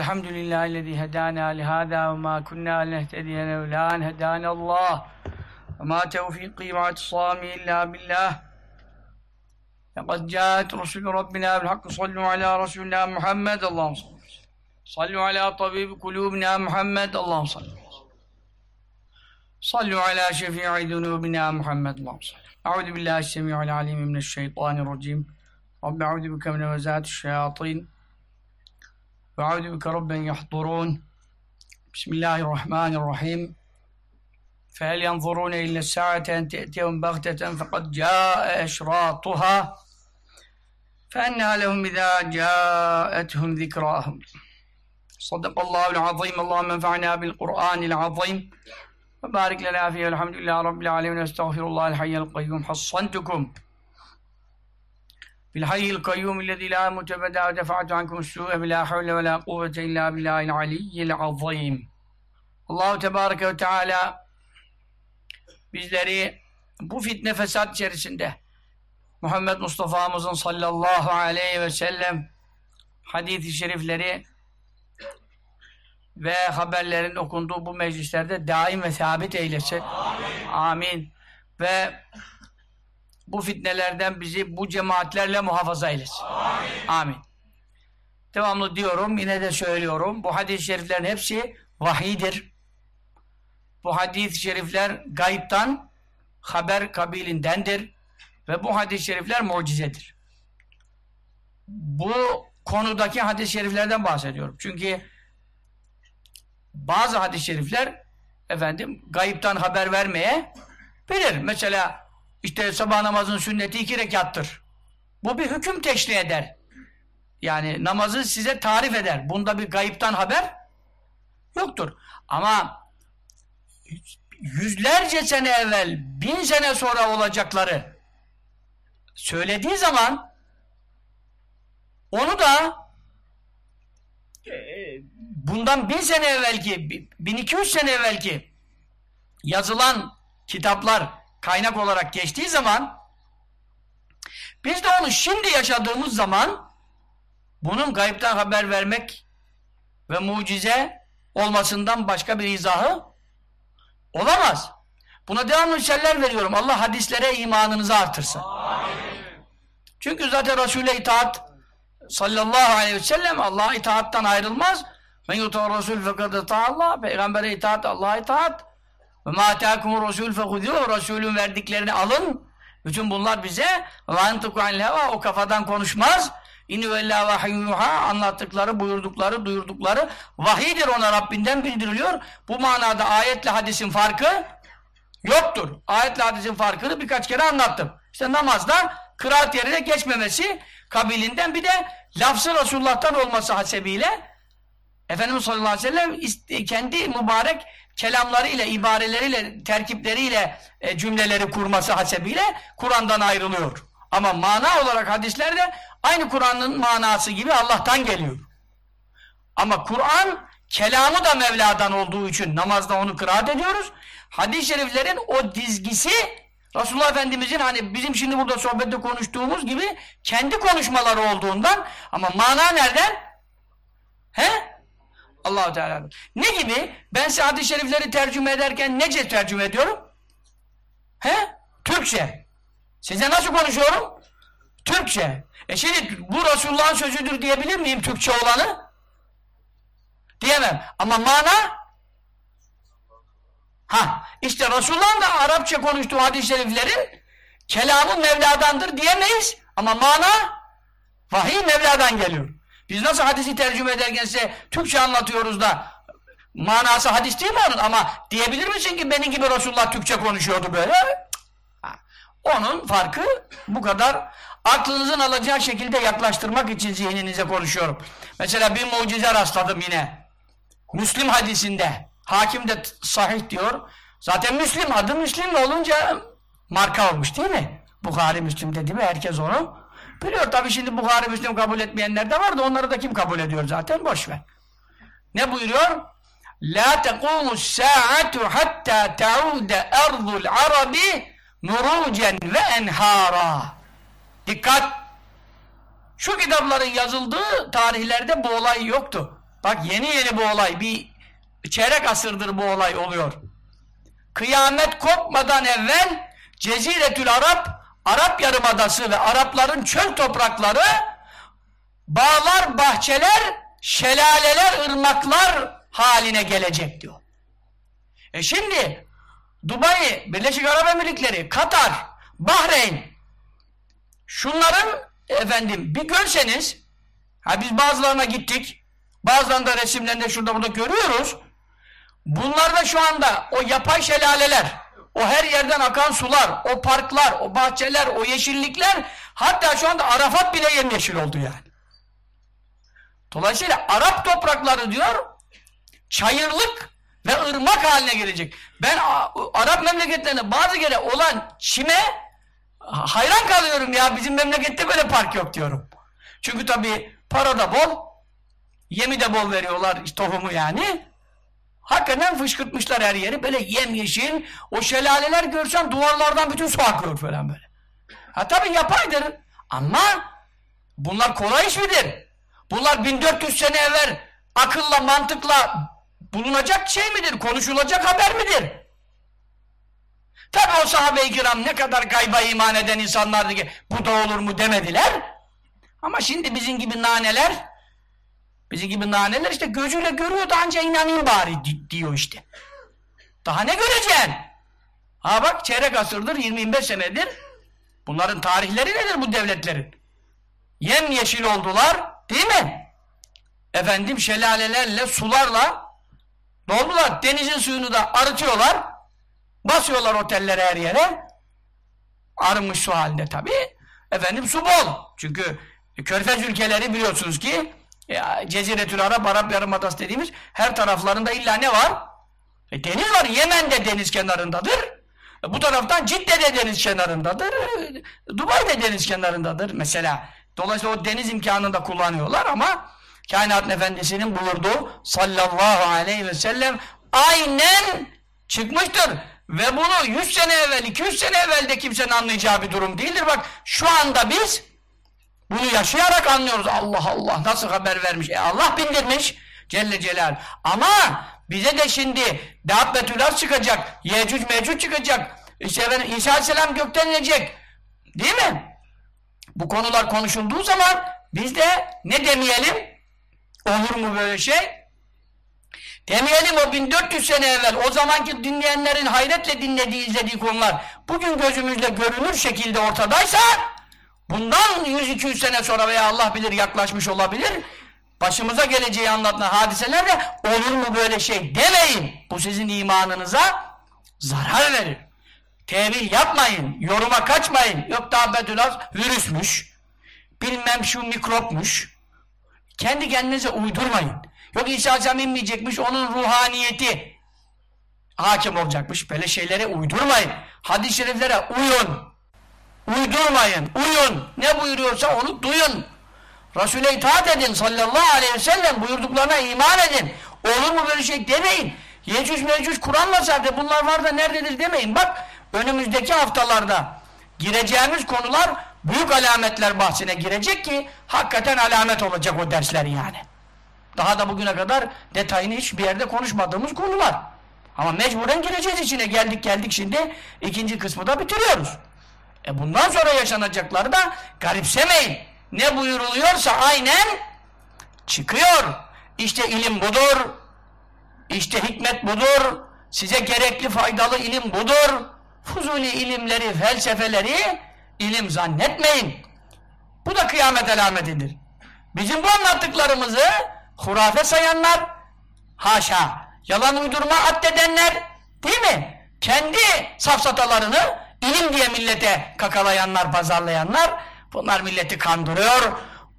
الحمد لله الذي هدانا لهذا وما كنا لنهتدي لولا أن هدانا الله. وما توفيقي واعتصامي إلا بالله. لقد جاءت رسل ربنا بالحق. صلوا على رسولنا محمد. اللهم صل صلوا على طبيب قلوبنا محمد. اللهم صل صلوا على شفيع ذنوبنا محمد. اللهم صل أعوذ بالله السميع العليم من الشيطان الرجيم. رب أعوذ بك من وزات الشياطين. وأعوذ بك رب يحضرون. بسم الله الرحمن الرحيم. فهل ينظرون إلا الساعة أن تأتيهم بغتة فقد جاء أشراطها؟ فأنى لهم إذا جاءتهم ذكراهم. صدق الله العظيم. اللهم انفعنا بالقرآن العظيم. وبارك لنا فيه والحمد لله رب العالمين. واستغفر الله الحي القيوم. حصنتكم. بالحي القيوم الذي لا متبدع ودفعت عنكم السوء بلا حول ولا قوة إلا بالله العلي العظيم الله تبارك ve Teala bizleri bu fitne fesat içerisinde Muhammed Mustafa'mızın sallallahu aleyhi ve sellem hadis-i şerifleri ve haberlerin okunduğu bu meclislerde daim ve sabit eylesin. Amin. Amin. Ve bu fitnelerden bizi bu cemaatlerle muhafaza eylesin. Amin. Amin. Devamlı diyorum, yine de söylüyorum. Bu hadis-i şeriflerin hepsi vahidir. Bu hadis-i şerifler gayiptan haber kabilindendir. Ve bu hadis-i şerifler mucizedir. Bu konudaki hadis-i şeriflerden bahsediyorum. Çünkü bazı hadis-i şerifler efendim gayiptan haber vermeye bilir. Mesela işte sabah namazın sünneti iki rekattır. Bu bir hüküm teşri eder. Yani namazı size tarif eder. Bunda bir gayiptan haber yoktur. Ama yüzlerce sene evvel, bin sene sonra olacakları söylediği zaman onu da bundan bin sene evvelki, 1200 sene evvelki yazılan kitaplar kaynak olarak geçtiği zaman biz de onu şimdi yaşadığımız zaman bunun gayipten haber vermek ve mucize olmasından başka bir izahı olamaz. Buna devamlı misaller veriyorum. Allah hadislere imanınızı artırsın. Amin. Çünkü zaten Resul'e itaat sallallahu aleyhi ve sellem Allah'a itaattan ayrılmaz. Men yutar Resul fekad Allah. Peygamber'e itaat, Allah'a itaat. Ve ma atâkumur Resul fekudû. Resulün verdiklerini alın. Bütün bunlar bize ve antuku heva o kafadan konuşmaz. İnü vellâ vahiyyuha anlattıkları, buyurdukları, duyurdukları vahidir ona Rabbinden bildiriliyor. Bu manada ayetle hadisin farkı yoktur. Ayetle hadisin farkını birkaç kere anlattım. İşte namazda kıraat yerine geçmemesi kabilinden bir de lafzı Resulullah'tan olması hasebiyle Efendimiz sallallahu aleyhi ve sellem kendi mübarek kelamlarıyla, ibareleriyle, terkipleriyle e, cümleleri kurması hasebiyle Kur'an'dan ayrılıyor. Ama mana olarak hadislerde aynı Kur'an'ın manası gibi Allah'tan geliyor. Ama Kur'an kelamı da Mevla'dan olduğu için namazda onu kıraat ediyoruz. Hadis-i şeriflerin o dizgisi Resulullah Efendimizin hani bizim şimdi burada sohbette konuştuğumuz gibi kendi konuşmaları olduğundan ama mana nereden? He? Allahu Teala. Ne gibi? Ben size hadis-i şerifleri tercüme ederken nece tercüme ediyorum? He? Türkçe. Size nasıl konuşuyorum? Türkçe. E şimdi bu Resulullah'ın sözüdür diyebilir miyim Türkçe olanı? Diyemem. Ama mana ha işte Resulullah'ın da Arapça konuştuğu hadis-i şeriflerin kelamı Mevla'dandır diyemeyiz. Ama mana vahiy Mevla'dan geliyor. Biz nasıl hadisi tercüme ederken size Türkçe anlatıyoruz da manası hadis değil mi onun? Ama diyebilir misin ki benim gibi Resulullah Türkçe konuşuyordu böyle? Onun farkı bu kadar aklınızın alacağı şekilde yaklaştırmak için zihninize konuşuyorum. Mesela bir mucize rastladım yine. Müslim hadisinde. Hakim de sahih diyor. Zaten Müslim adı Müslim olunca marka olmuş değil mi? Bukhari Müslim dedi mi herkes onu biliyor. Tabi şimdi Bukhari Müslim kabul etmeyenler de var da onları da kim kabul ediyor zaten boş ver. Ne buyuruyor? La tekumus saatu hatta taude erzul arabi nurucen ve enhara. Dikkat! Şu kitapların yazıldığı tarihlerde bu olay yoktu. Bak yeni yeni bu olay. Bir çeyrek asırdır bu olay oluyor. Kıyamet kopmadan evvel Ceziretül Arap, Arap Yarımadası ve Arapların çöl toprakları bağlar, bahçeler, şelaleler, ırmaklar haline gelecek diyor. E şimdi Dubai, Birleşik Arap Emirlikleri, Katar, Bahreyn şunların efendim bir görseniz ha biz bazılarına gittik bazılarında da resimlerinde şurada burada görüyoruz bunlarda şu anda o yapay şelaleler o her yerden akan sular o parklar, o bahçeler, o yeşillikler hatta şu anda Arafat bile yemyeşil oldu yani. Dolayısıyla Arap toprakları diyor çayırlık ve ırmak haline gelecek. Ben Arap memleketlerinde bazı kere olan çime hayran kalıyorum ya bizim memlekette böyle park yok diyorum. Çünkü tabi para da bol, yemi de bol veriyorlar tohumu yani. Hakikaten fışkırtmışlar her yeri böyle yemyeşil. O şelaleler görsen duvarlardan bütün su akıyor falan böyle. Ha tabi yapaydır ama bunlar kolay iş midir? Bunlar 1400 sene evvel akılla mantıkla bulunacak şey midir? Konuşulacak haber midir? Tabi o sahabe-i kiram ne kadar gayba iman eden insanlardı ki bu da olur mu demediler. Ama şimdi bizim gibi naneler bizim gibi naneler işte gözüyle görüyor da anca inanayım bari diyor işte. Daha ne göreceksin? Ha bak çeyrek asırdır 20-25 senedir bunların tarihleri nedir bu devletlerin? Yem yeşil oldular değil mi? Efendim şelalelerle sularla doldular. Denizin suyunu da arıtıyorlar. Basıyorlar otellere her yere. Arınmış su halinde tabi. Efendim su bol. Çünkü Körfez ülkeleri biliyorsunuz ki e, Ceziretül Arap, Arap Yarımadası dediğimiz her taraflarında illa ne var? E, deniz var. Yemen de deniz kenarındadır. E, bu taraftan Cidde de deniz kenarındadır. E, Dubai de deniz kenarındadır mesela. Dolayısıyla o deniz imkanını da kullanıyorlar ama kainat efendisinin buyurduğu sallallahu aleyhi ve sellem aynen çıkmıştır. Ve bunu 100 sene evvel, 200 sene evvel de kimsenin anlayacağı bir durum değildir. Bak şu anda biz bunu yaşayarak anlıyoruz. Allah Allah nasıl haber vermiş? E Allah bindirmiş Celle Celal. Ama bize de şimdi Dabbetülas çıkacak, Yecüc Mecüc çıkacak. İşte efendim, İsa Aleyhisselam gökten inecek. Değil mi? Bu konular konuşulduğu zaman biz de ne demeyelim? Olur mu böyle şey? Demeyelim o 1400 sene evvel o zamanki dinleyenlerin hayretle dinlediği, izlediği konular bugün gözümüzle görünür şekilde ortadaysa bundan 100-200 sene sonra veya Allah bilir yaklaşmış olabilir başımıza geleceği anlatan hadiseler de olur mu böyle şey demeyin. Bu sizin imanınıza zarar verir. Tevil yapmayın, yoruma kaçmayın. Yok daha bedülaz virüsmüş, bilmem şu mikropmuş. Kendi kendinize uydurmayın. Yok İsa Aleyhisselam inmeyecekmiş, onun ruhaniyeti hakim olacakmış. Böyle şeylere uydurmayın. Hadis-i şeriflere uyun. Uydurmayın, uyun. Ne buyuruyorsa onu duyun. Resul'e itaat edin sallallahu aleyhi ve sellem buyurduklarına iman edin. Olur mu böyle şey demeyin. Yecüc mecüc Kur'an'la zaten bunlar var da nerededir demeyin. Bak önümüzdeki haftalarda gireceğimiz konular büyük alametler bahsine girecek ki hakikaten alamet olacak o dersler yani. Daha da bugüne kadar detayını hiçbir yerde konuşmadığımız konular. Ama mecburen gireceğiz içine. Geldik geldik şimdi ikinci kısmı da bitiriyoruz. E bundan sonra yaşanacakları da garipsemeyin. Ne buyuruluyorsa aynen çıkıyor. İşte ilim budur. İşte hikmet budur. Size gerekli faydalı ilim budur. Fuzuli ilimleri, felsefeleri ilim zannetmeyin. Bu da kıyamet alametidir. Bizim bu anlattıklarımızı hurafe sayanlar, haşa, yalan uydurma addedenler, değil mi? Kendi safsatalarını ilim diye millete kakalayanlar, pazarlayanlar, bunlar milleti kandırıyor,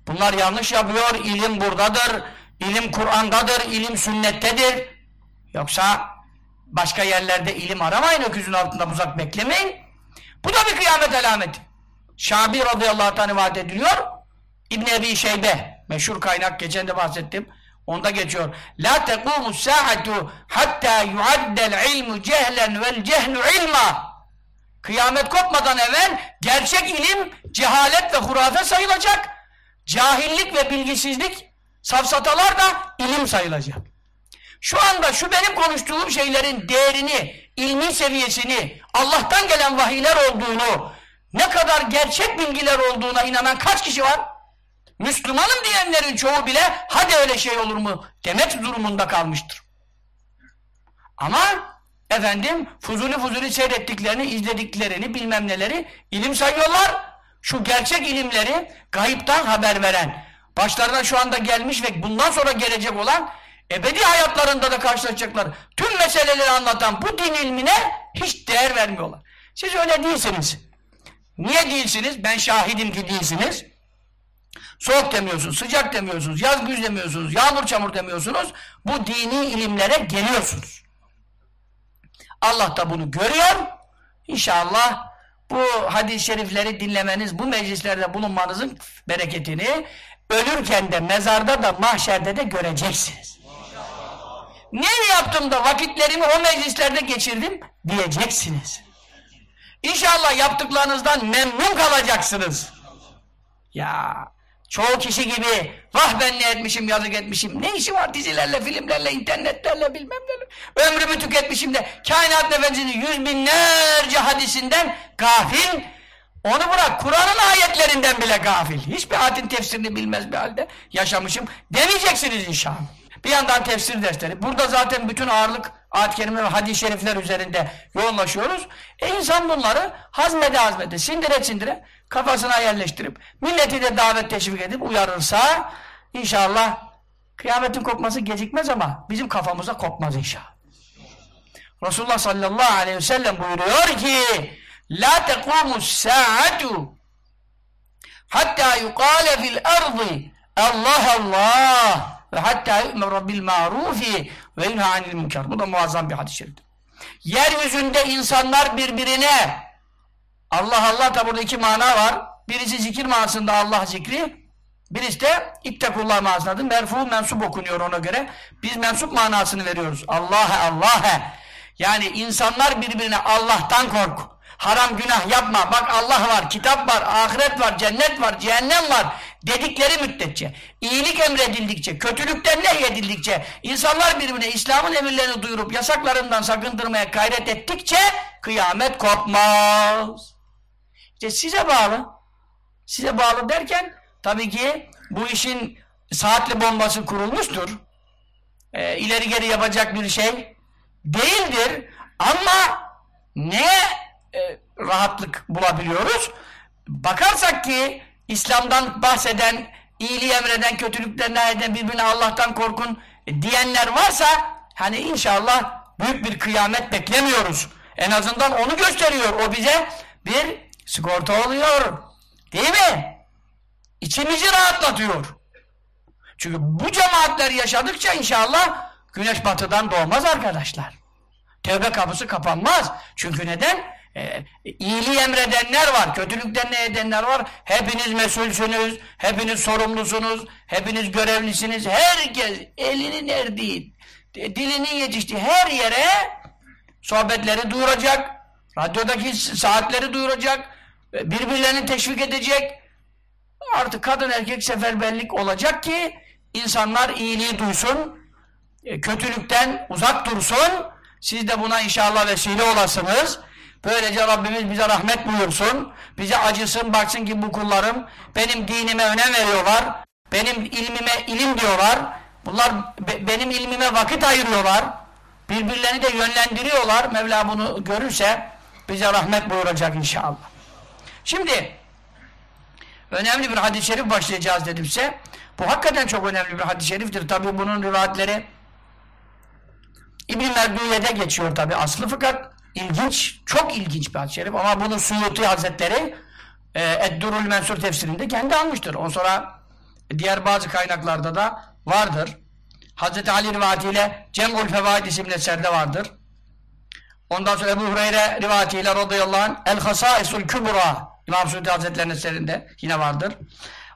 bunlar yanlış yapıyor, ilim buradadır, ilim Kur'an'dadır, ilim sünnettedir. Yoksa başka yerlerde ilim aramayın, öküzün altında uzak beklemeyin. Bu da bir kıyamet alameti. Şabi radıyallahu anh vaat ediliyor, İbn Ebi Şeybe, meşhur kaynak, geçen de bahsettim, onda geçiyor. La tekumu saatu hatta yuaddel ilmu cehlen vel cehlu ilma. Kıyamet kopmadan evvel gerçek ilim cehalet ve hurafe sayılacak. Cahillik ve bilgisizlik Safsatalar da ilim sayılacak. Şu anda şu benim konuştuğum şeylerin değerini, ilmi seviyesini, Allah'tan gelen vahiyler olduğunu, ne kadar gerçek bilgiler olduğuna inanan kaç kişi var? Müslümanım diyenlerin çoğu bile hadi öyle şey olur mu demek durumunda kalmıştır. Ama efendim fuzuli fuzuli seyrettiklerini, izlediklerini bilmem neleri ilim sayıyorlar. Şu gerçek ilimleri gayipten haber veren, başlarına şu anda gelmiş ve bundan sonra gelecek olan ebedi hayatlarında da karşılaşacaklar. Tüm meseleleri anlatan bu din ilmine hiç değer vermiyorlar. Siz öyle değilsiniz. Niye değilsiniz? Ben şahidim ki değilsiniz. Soğuk demiyorsunuz, sıcak demiyorsunuz, yaz güz demiyorsunuz, yağmur çamur demiyorsunuz. Bu dini ilimlere geliyorsunuz. Allah da bunu görüyor. İnşallah bu hadis-i şerifleri dinlemeniz, bu meclislerde bulunmanızın bereketini ölürken de, mezarda da, mahşerde de göreceksiniz. Ne yaptım da vakitlerimi o meclislerde geçirdim diyeceksiniz. İnşallah yaptıklarınızdan memnun kalacaksınız. Ya çoğu kişi gibi vah ben ne etmişim yazık etmişim. Ne işi var dizilerle, filmlerle, internetlerle bilmem neler. Ömrümü tüketmişim de kainat efendisinin yüz binlerce hadisinden gafil. Onu bırak Kur'an'ın ayetlerinden bile gafil. Hiçbir ayetin tefsirini bilmez bir halde yaşamışım demeyeceksiniz inşallah. Bir yandan tefsir dersleri. Burada zaten bütün ağırlık ayet-i ve hadis-i şerifler üzerinde yoğunlaşıyoruz. E insan bunları hazmede hazmede, sindire sindire kafasına yerleştirip milleti de davet teşvik edip uyarırsa inşallah kıyametin kopması gecikmez ama bizim kafamıza kopmaz inşallah. Resulullah sallallahu aleyhi ve sellem buyuruyor ki La tekumus sa'atu hatta yukale fil ardı Allah Allah ve hatta yu'mera bil ma'rufi ve yunha anil münker. Bu da muazzam bir hadis-i şerif. Yeryüzünde insanlar birbirine Allah Allah da burada iki mana var. Birisi zikir manasında Allah zikri. Birisi de ittekullah manasındadır. Merfu mensup okunuyor ona göre. Biz mensup manasını veriyoruz. Allah'a Allah'a. Yani insanlar birbirine Allah'tan kork. Haram günah yapma. Bak Allah var, kitap var, ahiret var, cennet var, cehennem var dedikleri müddetçe, iyilik emredildikçe, kötülükten nehyedildikçe, insanlar birbirine İslam'ın emirlerini duyurup yasaklarından sakındırmaya gayret ettikçe kıyamet kopmaz. İşte size bağlı. Size bağlı derken tabii ki bu işin saatli bombası kurulmuştur. Ee, ileri geri yapacak bir şey değildir. Ama ne e, rahatlık bulabiliyoruz? Bakarsak ki İslam'dan bahseden, iyiliği emreden, kötülükten eden, birbirine Allah'tan korkun diyenler varsa hani inşallah büyük bir kıyamet beklemiyoruz. En azından onu gösteriyor. O bize bir sigorta oluyor. Değil mi? İçimizi rahatlatıyor. Çünkü bu cemaatler yaşadıkça inşallah güneş batıdan doğmaz arkadaşlar. Tevbe kapısı kapanmaz. Çünkü neden? Ee, iyiliği emredenler var, kötülükten ne edenler var. Hepiniz mesulsünüz, hepiniz sorumlusunuz, hepiniz görevlisiniz. Herkes elinin erdiği, dilinin yetiştiği her yere sohbetleri duyuracak, radyodaki saatleri duyuracak, birbirlerini teşvik edecek. Artık kadın erkek seferberlik olacak ki insanlar iyiliği duysun, e, kötülükten uzak dursun. Siz de buna inşallah vesile olasınız. Böylece Rabbimiz bize rahmet buyursun. Bize acısın, baksın ki bu kullarım benim dinime önem veriyorlar. Benim ilmime ilim diyorlar. Bunlar be, benim ilmime vakit ayırıyorlar. Birbirlerini de yönlendiriyorlar. Mevla bunu görürse bize rahmet buyuracak inşallah. Şimdi önemli bir hadis-i şerif başlayacağız dedimse bu hakikaten çok önemli bir hadis-i şeriftir. Tabi bunun rivayetleri İbn-i Merduye'de geçiyor tabi aslı fakat ilginç, çok ilginç bir hadis-i şerif ama bunu Suyuti Hazretleri e, Eddurul Mensur tefsirinde kendi almıştır. On sonra diğer bazı kaynaklarda da vardır. Hazreti Ali rivayetiyle Cem'ul Fevaid isimli eserde vardır. Ondan sonra Ebu Hureyre rivayetiyle radıyallahu anh El Hasaisul Kübra İmam Suyuti Hazretleri'nin eserinde yine vardır.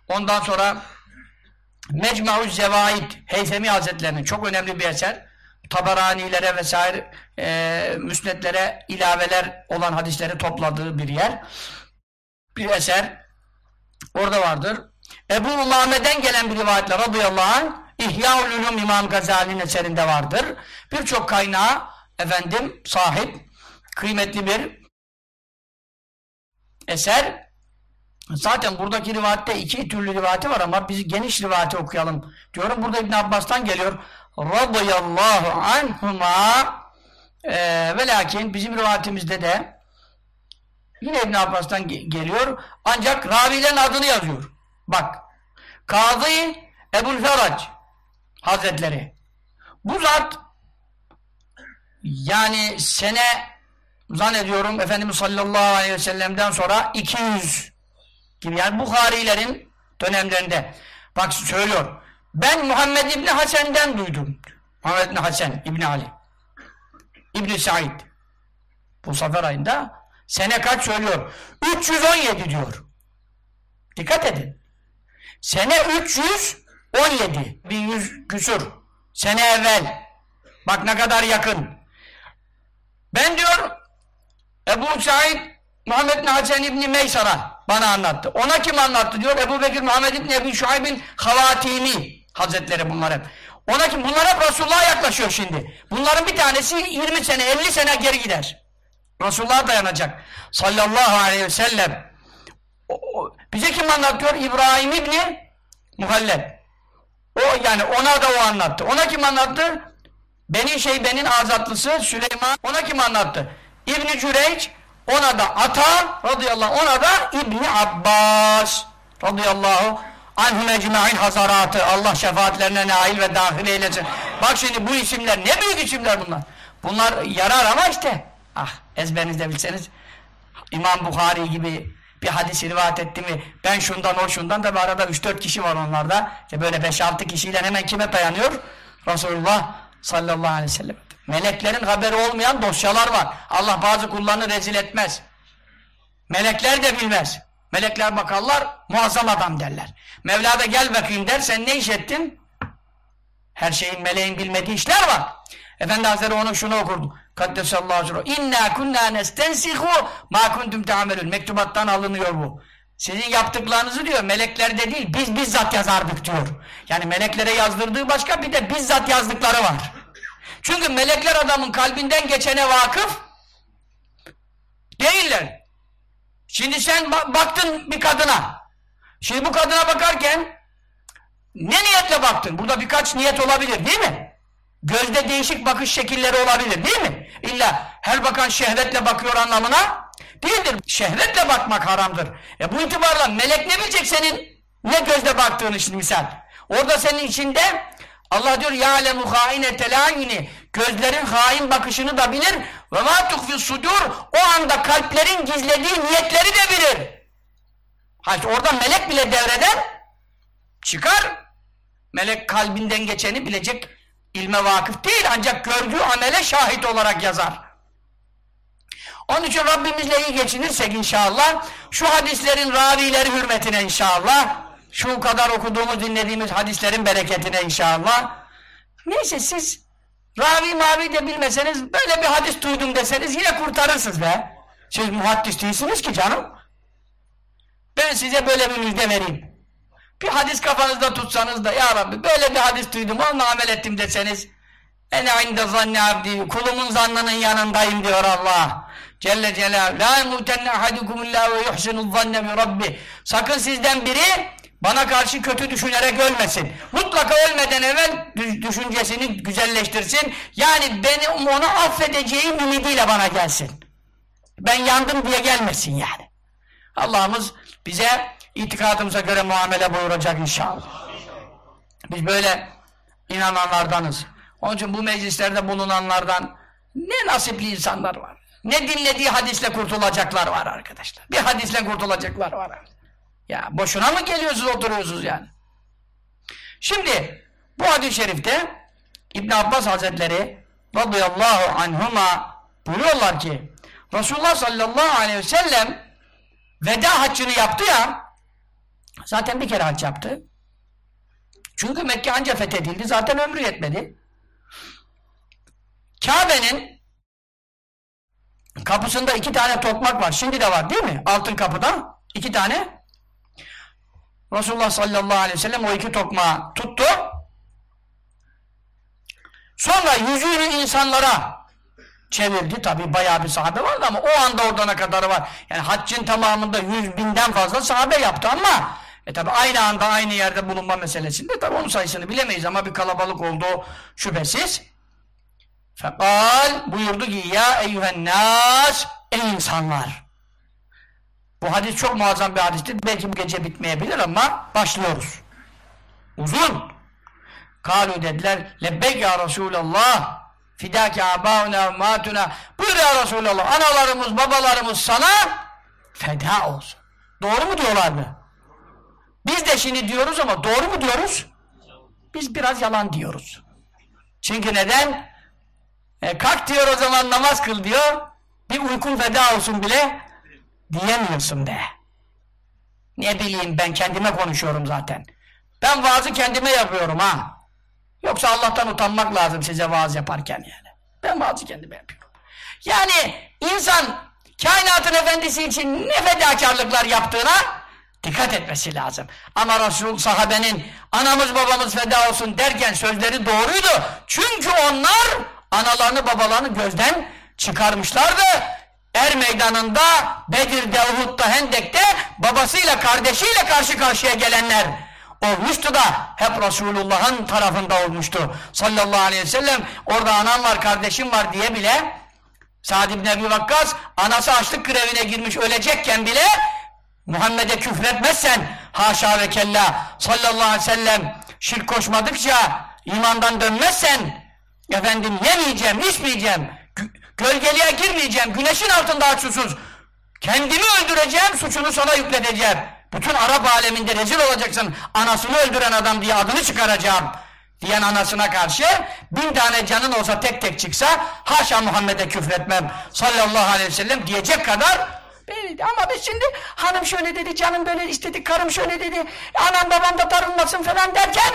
Ondan sonra Mecmu'uz Zevaid Heysemi Hazretlerinin çok önemli bir eser. Tabaranilere vesaire e, müsnetlere ilaveler olan hadisleri topladığı bir yer. Bir eser orada vardır. Ebu Umame'den gelen bir rivayetle radıyallahu anh İhya-ül Ulum İmam Gazali'nin eserinde vardır. Birçok kaynağı efendim sahip kıymetli bir eser. Zaten buradaki rivayette iki türlü rivayeti var ama biz geniş rivayeti okuyalım. Diyorum burada İbn Abbas'tan geliyor. Radıyallahu anhuma e, ve lakin bizim rivayetimizde de yine İbn Abbas'tan ge geliyor. Ancak ravilerin adını yazıyor. Bak. Kadı Ebul Ferac Hazretleri. Bu zat yani sene zannediyorum Efendimiz sallallahu aleyhi ve sellem'den sonra 200 gibi yani Bukharilerin dönemlerinde bak söylüyor. Ben Muhammed İbni Hasen'den duydum. Muhammed İbni Hasen İbni Ali. İbni Said. Bu sefer ayında sene kaç söylüyor? 317 diyor. Dikkat edin. Sene 317. 1100 küsur. Sene evvel. Bak ne kadar yakın. Ben diyor Ebu Said Muhammed bin İbni Meysara bana anlattı. Ona kim anlattı diyor? Ebu Bekir Muhammed İbni Ebi Şuayb'in Havatimi Hazretleri bunlar hep. Ona kim? Bunlar hep Resulullah'a yaklaşıyor şimdi. Bunların bir tanesi 20 sene 50 sene geri gider. Resulullah'a dayanacak. Sallallahu aleyhi ve sellem. O, o, bize kim anlatıyor? İbrahim İbni Muhalleb. O yani ona da o anlattı. Ona kim anlattı? Beni şey benim azatlısı Süleyman. Ona kim anlattı? İbni Cüreyç ona da Ata radıyallahu ona da İbni Abbas radıyallahu anhum ecmain hazaratı Allah şefaatlerine nail ve dahil eylesin. Bak şimdi bu isimler ne büyük isimler bunlar. Bunlar yarar ama işte ah ezberinizde bilseniz İmam Bukhari gibi bir hadis rivayet etti mi ben şundan o şundan da arada 3-4 kişi var onlarda işte böyle 5-6 kişiyle hemen kime dayanıyor? Resulullah sallallahu aleyhi ve sellem. Meleklerin haberi olmayan dosyalar var. Allah bazı kullarını rezil etmez. Melekler de bilmez. Melekler bakarlar, muazzam adam derler. Mevla da gel bakayım der, sen ne iş ettin? Her şeyin meleğin bilmediği işler var. Efendi Hazretleri onu şunu okurdu. Kaddesallahu aleyhi İnna kunna nestensihu ma kuntum teamelun. Mektubattan alınıyor bu. Sizin yaptıklarınızı diyor meleklerde değil biz bizzat yazardık diyor. Yani meleklere yazdırdığı başka bir de bizzat yazdıkları var. Çünkü melekler adamın kalbinden geçene vakıf değiller. Şimdi sen baktın bir kadına. Şimdi bu kadına bakarken ne niyetle baktın? Burada birkaç niyet olabilir değil mi? Gözde değişik bakış şekilleri olabilir değil mi? İlla her bakan şehvetle bakıyor anlamına değildir. Şehvetle bakmak haramdır. E bu itibarla melek ne bilecek senin ne gözle baktığını şimdi misal. Orada senin içinde Allah diyor ya alemu hainetel ayuni gözlerin hain bakışını da bilir ve ma tukfi sudur o anda kalplerin gizlediği niyetleri de bilir. Ha orada melek bile devreden çıkar. Melek kalbinden geçeni bilecek ilme vakıf değil ancak gördüğü amele şahit olarak yazar. Onun için Rabbimizle iyi geçinirsek inşallah şu hadislerin ravileri hürmetine inşallah şu kadar okuduğumuz dinlediğimiz hadislerin bereketine inşallah neyse siz ravi mavi de bilmeseniz böyle bir hadis duydum deseniz yine kurtarırsınız be. Siz muhaddis değilsiniz ki canım. Ben size böyle bir müjde vereyim. Bir hadis kafanızda tutsanız da ya Rabbi böyle bir hadis duydum onunla amel ettim deseniz ene inde zanni abdi kulumun zannının yanındayım diyor Allah. Celle Celal la emutenne ahadukumullah ve yuhsinu zanne bi rabbi sakın sizden biri bana karşı kötü düşünerek ölmesin. Mutlaka ölmeden evvel düşüncesini güzelleştirsin. Yani beni onu affedeceğim ümidiyle bana gelsin. Ben yandım diye gelmesin yani. Allah'ımız bize itikadımıza göre muamele buyuracak inşallah. Biz böyle inananlardanız. Onun için bu meclislerde bulunanlardan ne nasipli insanlar var. Ne dinlediği hadisle kurtulacaklar var arkadaşlar. Bir hadisle kurtulacaklar var. Ya boşuna mı geliyorsunuz oturuyorsunuz yani? Şimdi bu hadis-i şerifte İbn Abbas Hazretleri radıyallahu anhuma buyuruyorlar ki Resulullah sallallahu aleyhi ve sellem veda haccını yaptı ya zaten bir kere hac yaptı. Çünkü Mekke anca fethedildi. Zaten ömrü yetmedi. Kabe'nin kapısında iki tane tokmak var. Şimdi de var değil mi? Altın kapıda iki tane Resulullah sallallahu aleyhi ve sellem o iki tokmağı tuttu. Sonra yüzünü insanlara çevirdi. Tabi bayağı bir sahabe vardı ama o anda oradan kadar var. Yani haccın tamamında yüz binden fazla sahabe yaptı ama e tabi aynı anda aynı yerde bulunma meselesinde tabi onun sayısını bilemeyiz ama bir kalabalık olduğu şüphesiz. Fekal buyurdu ki ya eyyühen nas ey insanlar. Bu hadis çok muazzam bir hadistir. Belki bu gece bitmeyebilir ama başlıyoruz. Uzun. Kalu dediler lebbek ya Resulallah fidâke âbâuna mâtuna buyur ya Resulallah analarımız babalarımız sana feda olsun. Doğru mu diyorlardı? Biz de şimdi diyoruz ama doğru mu diyoruz? Biz biraz yalan diyoruz. Çünkü neden? E, kalk diyor o zaman namaz kıl diyor. Bir uykun feda olsun bile diyemiyorsun de. Ne bileyim ben kendime konuşuyorum zaten. Ben vaazı kendime yapıyorum ha. Yoksa Allah'tan utanmak lazım size vaaz yaparken yani. Ben vaazı kendime yapıyorum. Yani insan kainatın efendisi için ne fedakarlıklar yaptığına dikkat etmesi lazım. Ama Resul sahabenin anamız babamız feda olsun derken sözleri doğruydu. Çünkü onlar analarını babalarını gözden çıkarmışlardı. Er meydanında, Bedir'de, Uhud'da, Hendek'te babasıyla kardeşiyle karşı karşıya gelenler olmuştu da hep Resulullah'ın tarafında olmuştu. Sallallahu aleyhi ve sellem orada anam var, kardeşim var diye bile Sa'd ibn Ebi Vakkas anası açlık grevine girmiş ölecekken bile Muhammed'e küfretmezsen haşa ve kella sallallahu aleyhi ve sellem şirk koşmadıkça imandan dönmezsen efendim yemeyeceğim, içmeyeceğim gölgeliğe girmeyeceğim. Güneşin altında aç susuz kendimi öldüreceğim suçunu sana yükleteceğim. Bütün Arap aleminde rezil olacaksın. Anasını öldüren adam diye adını çıkaracağım. Diyen anasına karşı bin tane canın olsa tek tek çıksa haşa Muhammed'e küfretmem. Sallallahu aleyhi ve sellem diyecek kadar Belli. Ama biz şimdi hanım şöyle dedi, canım böyle istedi, karım şöyle dedi, anam babam da darılmasın falan derken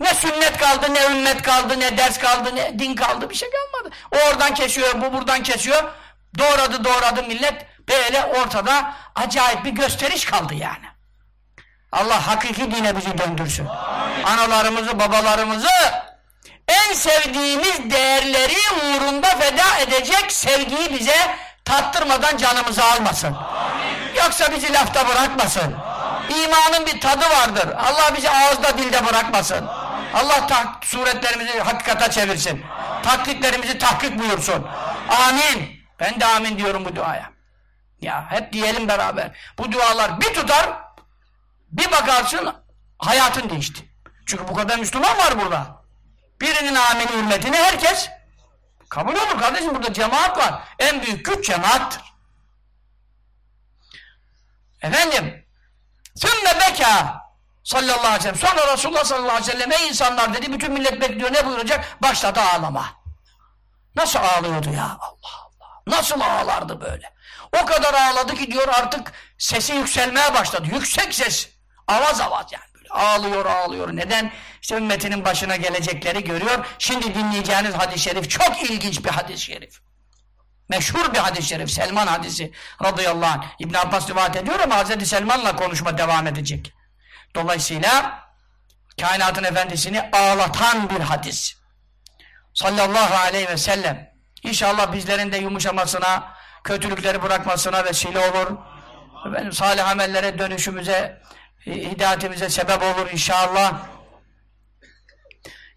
ne sünnet kaldı, ne ümmet kaldı, ne ders kaldı, ne din kaldı bir şey kalmadı. O oradan kesiyor, bu buradan kesiyor. Doğradı doğradı millet böyle ortada acayip bir gösteriş kaldı yani. Allah hakiki dine bizi döndürsün. Amin. Analarımızı, babalarımızı en sevdiğimiz değerleri uğrunda feda edecek sevgiyi bize tattırmadan canımızı almasın. Amin. Yoksa bizi lafta bırakmasın. İmanın bir tadı vardır. Allah bizi ağızda dilde bırakmasın. Allah suretlerimizi hakikata çevirsin. Taklitlerimizi tahkik buyursun. Amin. Ben de amin diyorum bu duaya. Ya hep diyelim beraber. Bu dualar bir tutar, bir bakarsın hayatın değişti. Çünkü bu kadar Müslüman var burada. Birinin amin hürmetine herkes Kabul olur kardeşim burada cemaat var. En büyük güç cemaattır. Efendim Sümme beka sallallahu aleyhi ve sellem. Sonra Resulullah sallallahu aleyhi ve sellem ey insanlar dedi bütün millet bekliyor ne buyuracak? Başladı ağlama. Nasıl ağlıyordu ya Allah Allah. Nasıl ağlardı böyle. O kadar ağladı ki diyor artık sesi yükselmeye başladı. Yüksek ses. Avaz avaz yani. Ağlıyor ağlıyor. Neden? İşte ümmetinin başına gelecekleri görüyor. Şimdi dinleyeceğiniz hadis-i şerif çok ilginç bir hadis-i şerif. Meşhur bir hadis-i şerif. Selman hadisi radıyallahu anh. İbn Abbas rivayet ediyor ama Hazreti Selman'la konuşma devam edecek. Dolayısıyla kainatın efendisini ağlatan bir hadis. Sallallahu aleyhi ve sellem. İnşallah bizlerin de yumuşamasına, kötülükleri bırakmasına vesile olur. Efendim, salih amellere dönüşümüze hidayetimize sebep olur inşallah.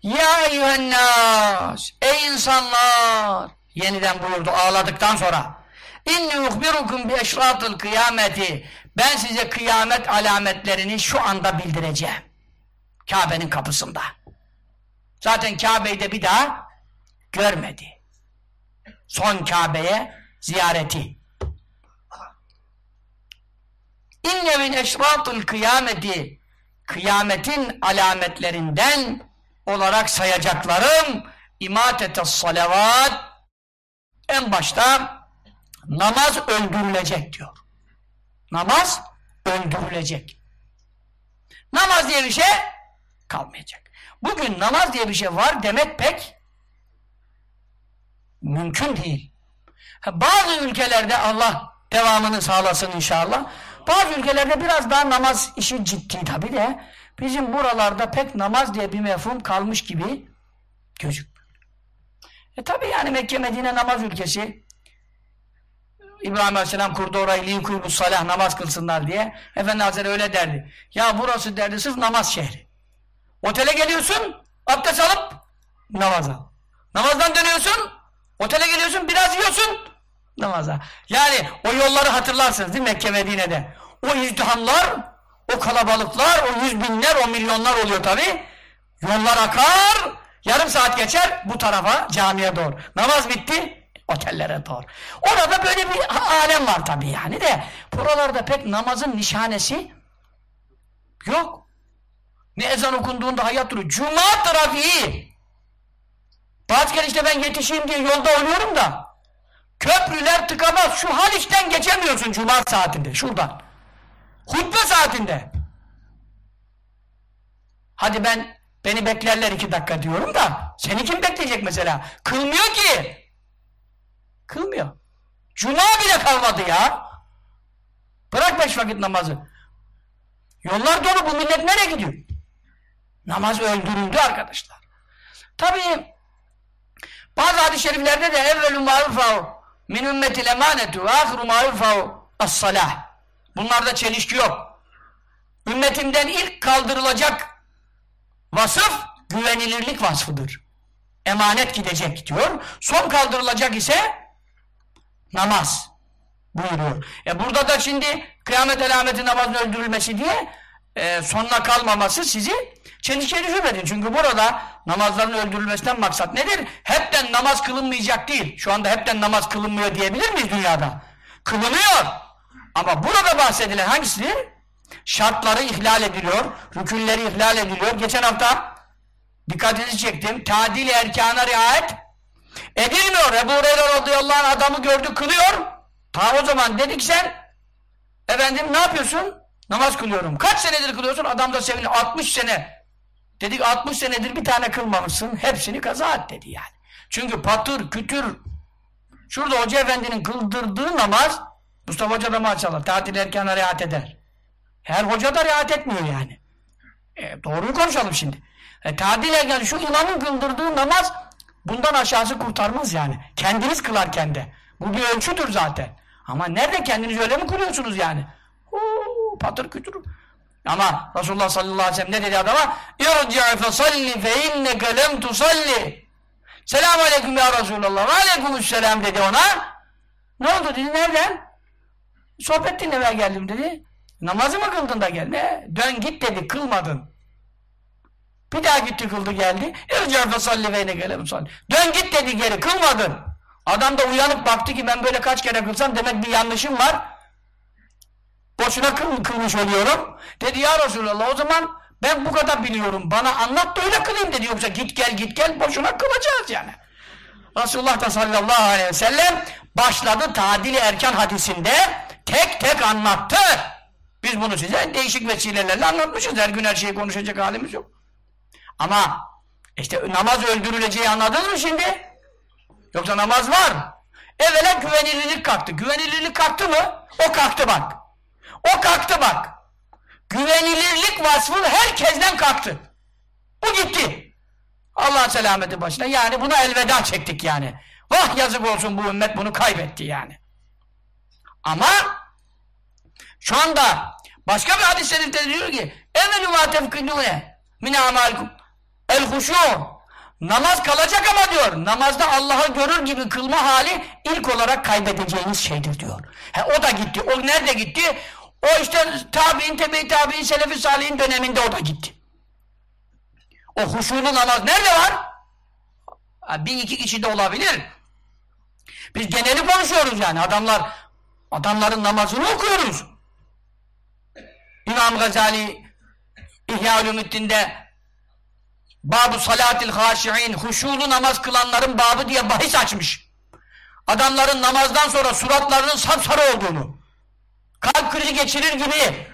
Ya eyyühennâs ey insanlar yeniden buyurdu ağladıktan sonra inni uhbirukum bi eşratıl kıyameti ben size kıyamet alametlerini şu anda bildireceğim. Kabe'nin kapısında. Zaten Kabe'yi de bir daha görmedi. Son Kabe'ye ziyareti. İnne min eşratul kıyameti kıyametin alametlerinden olarak sayacaklarım imatete salavat en başta namaz öldürülecek diyor. Namaz öldürülecek. Namaz diye bir şey kalmayacak. Bugün namaz diye bir şey var demek pek mümkün değil. Bazı ülkelerde Allah devamını sağlasın inşallah bazı ülkelerde biraz daha namaz işi ciddi tabi de bizim buralarda pek namaz diye bir mefhum kalmış gibi gözükmüyor. E tabi yani Mekke Medine namaz ülkesi İbrahim Aleyhisselam kurdu orayı liyukûbus salah namaz kılsınlar diye. Efendi Hazretleri öyle derdi. Ya burası derdi sırf namaz şehri. Otele geliyorsun abdest alıp namaz al. Namazdan dönüyorsun otele geliyorsun biraz yiyorsun namaza. Yani o yolları hatırlarsınız değil mi Mekke Medine'de? O izdihamlar, o kalabalıklar, o yüz binler, o milyonlar oluyor tabi. Yollar akar, yarım saat geçer bu tarafa camiye doğru. Namaz bitti, otellere doğru. Orada böyle bir alem var tabii yani de buralarda pek namazın nişanesi yok. Ne ezan okunduğunda hayat duruyor. Cuma trafiği. Bazı kere işte ben yetişeyim diye yolda oluyorum da köprüler tıkamaz. Şu Haliç'ten geçemiyorsun cuma saatinde. Şuradan. Hutbe saatinde. Hadi ben beni beklerler iki dakika diyorum da seni kim bekleyecek mesela? Kılmıyor ki. Kılmıyor. Cuma bile kalmadı ya. Bırak beş vakit namazı. Yollar dolu bu millet nereye gidiyor? Namaz öldürüldü arkadaşlar. Tabii bazı hadis-i şeriflerde de evvelü ma'rufahu min ümmetil emanetu ve ahiru ma'rufahu as-salah. Bunlarda çelişki yok. Ümmetimden ilk kaldırılacak vasıf güvenilirlik vasfıdır. Emanet gidecek diyor. Son kaldırılacak ise namaz buyuruyor. E burada da şimdi kıyamet alameti namazın öldürülmesi diye e, sonuna kalmaması sizi çelişkiye düşürmedi. Çünkü burada namazların öldürülmesinden maksat nedir? Hepten namaz kılınmayacak değil. Şu anda hepten namaz kılınmıyor diyebilir miyiz dünyada? Kılınıyor. Ama burada bahsedilen hangisidir? Şartları ihlal ediliyor, rükünleri ihlal ediliyor. Geçen hafta dikkatinizi çektim. Tadil erkana riayet Edilmiyor. Ebu Hureyre radıyallahu anh adamı gördü kılıyor. Ta o zaman dedik sen efendim ne yapıyorsun? Namaz kılıyorum. Kaç senedir kılıyorsun? Adam da sevindi. 60 sene. Dedik 60 senedir bir tane kılmamışsın. Hepsini kaza et dedi yani. Çünkü patır, kütür şurada Hoca Efendi'nin kıldırdığı namaz Mustafa Hoca da maşallah tatil erken riayet eder. Her hoca da riayet etmiyor yani. E, doğruyu konuşalım şimdi. E, tatil erken şu imamın kıldırdığı namaz Bundan aşağısı kurtarmaz yani. Kendiniz kılarken de. Bu bir ölçüdür zaten. Ama nerede kendiniz öyle mi kılıyorsunuz yani? Oo, patır kütür. Ama Resulullah sallallahu aleyhi ve sellem ne dedi adama? İrci'i fesalli fe inneke lem tusalli. Selamun aleyküm ya Resulallah. Ve aleykümüsselam dedi ona. Ne oldu dedi. Nereden? Sohbet dinlemeye geldim dedi. Namazı mı kıldın da geldi? Ne? Dön git dedi. Kılmadın. Bir daha gitti kıldı geldi. İrca fesalli ve. Dön git dedi geri kılmadın. Adam da uyanıp baktı ki ben böyle kaç kere kılsam demek bir yanlışım var. Boşuna kıl, kılmış oluyorum. Dedi ya Resulallah o zaman ben bu kadar biliyorum. Bana anlat da öyle kılayım dedi. Yoksa git gel git gel boşuna kılacağız yani. Resulullah da sallallahu aleyhi ve sellem başladı tadili erken hadisinde tek tek anlattı. Biz bunu size değişik vesilelerle anlatmışız. Her gün her şeyi konuşacak halimiz yok. Ama işte namaz öldürüleceği anladınız mı şimdi? Yoksa namaz var. Evvela güvenilirlik kalktı. Güvenilirlik kalktı mı? O kalktı bak. O kalktı bak. Güvenilirlik vasfı herkesten kalktı. Bu gitti. Allah selameti başına. Yani buna elveda çektik yani. Vah yazık olsun bu ümmet bunu kaybetti yani. Ama şu anda başka bir hadis-i şerifte diyor ki evelü ma tefkidûne min amalikum El huşu. Namaz kalacak ama diyor. Namazda Allah'ı görür gibi kılma hali ilk olarak kaybedeceğiniz şeydir diyor. He, o da gitti. O nerede gitti? O işte tabi'in, tebe tabi'in, selefi salihin döneminde o da gitti. O huşulu namaz nerede var? Bir iki kişi de olabilir. Biz geneli konuşuyoruz yani. Adamlar adamların namazını okuyoruz. İmam Gazali İhya-ül Babu salatil haşi'in huşulu namaz kılanların babı diye bahis açmış. Adamların namazdan sonra suratlarının sapsarı olduğunu, kalp krizi geçirir gibi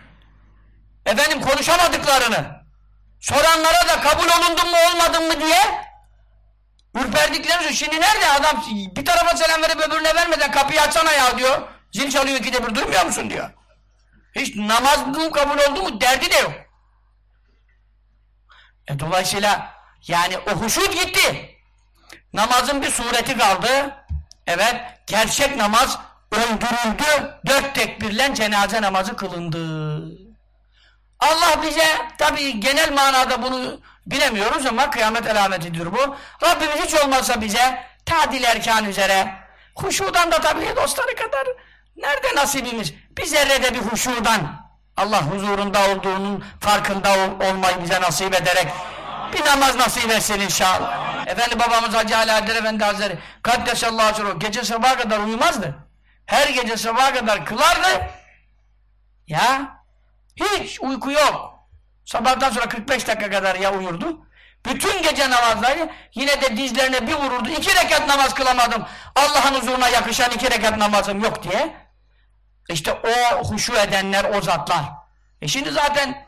efendim konuşamadıklarını, soranlara da kabul olundun mu olmadın mı diye ürperdiklerini şimdi nerede adam bir tarafa selam verip öbürüne vermeden kapıyı açsana ya diyor. Zil çalıyor ikide bir duymuyor musun diyor. Hiç namazın kabul oldu mu derdi de yok. E dolayısıyla yani o huşu gitti. Namazın bir sureti kaldı. Evet, gerçek namaz öldürüldü. Dört tekbirlen cenaze namazı kılındı. Allah bize tabii genel manada bunu bilemiyoruz ama kıyamet alametidir bu. Rabbimiz hiç olmazsa bize tadil erkan üzere huşudan da tabii dostları kadar nerede nasibimiz? Bir zerrede bir huşudan Allah huzurunda olduğunun farkında ol, olmayı bize nasip ederek bir namaz nasip etsin inşallah. Efendi babamız Hacı Ali Adil Efendi Hazretleri Kaddesallahu aleyhi gece sabaha kadar uyumazdı. Her gece sabaha kadar kılardı. Ya hiç uyku yok. Sabahtan sonra 45 dakika kadar ya uyurdu. Bütün gece namazları yine de dizlerine bir vururdu. İki rekat namaz kılamadım. Allah'ın huzuruna yakışan iki rekat namazım yok diye. İşte o huşu edenler o zatlar. E şimdi zaten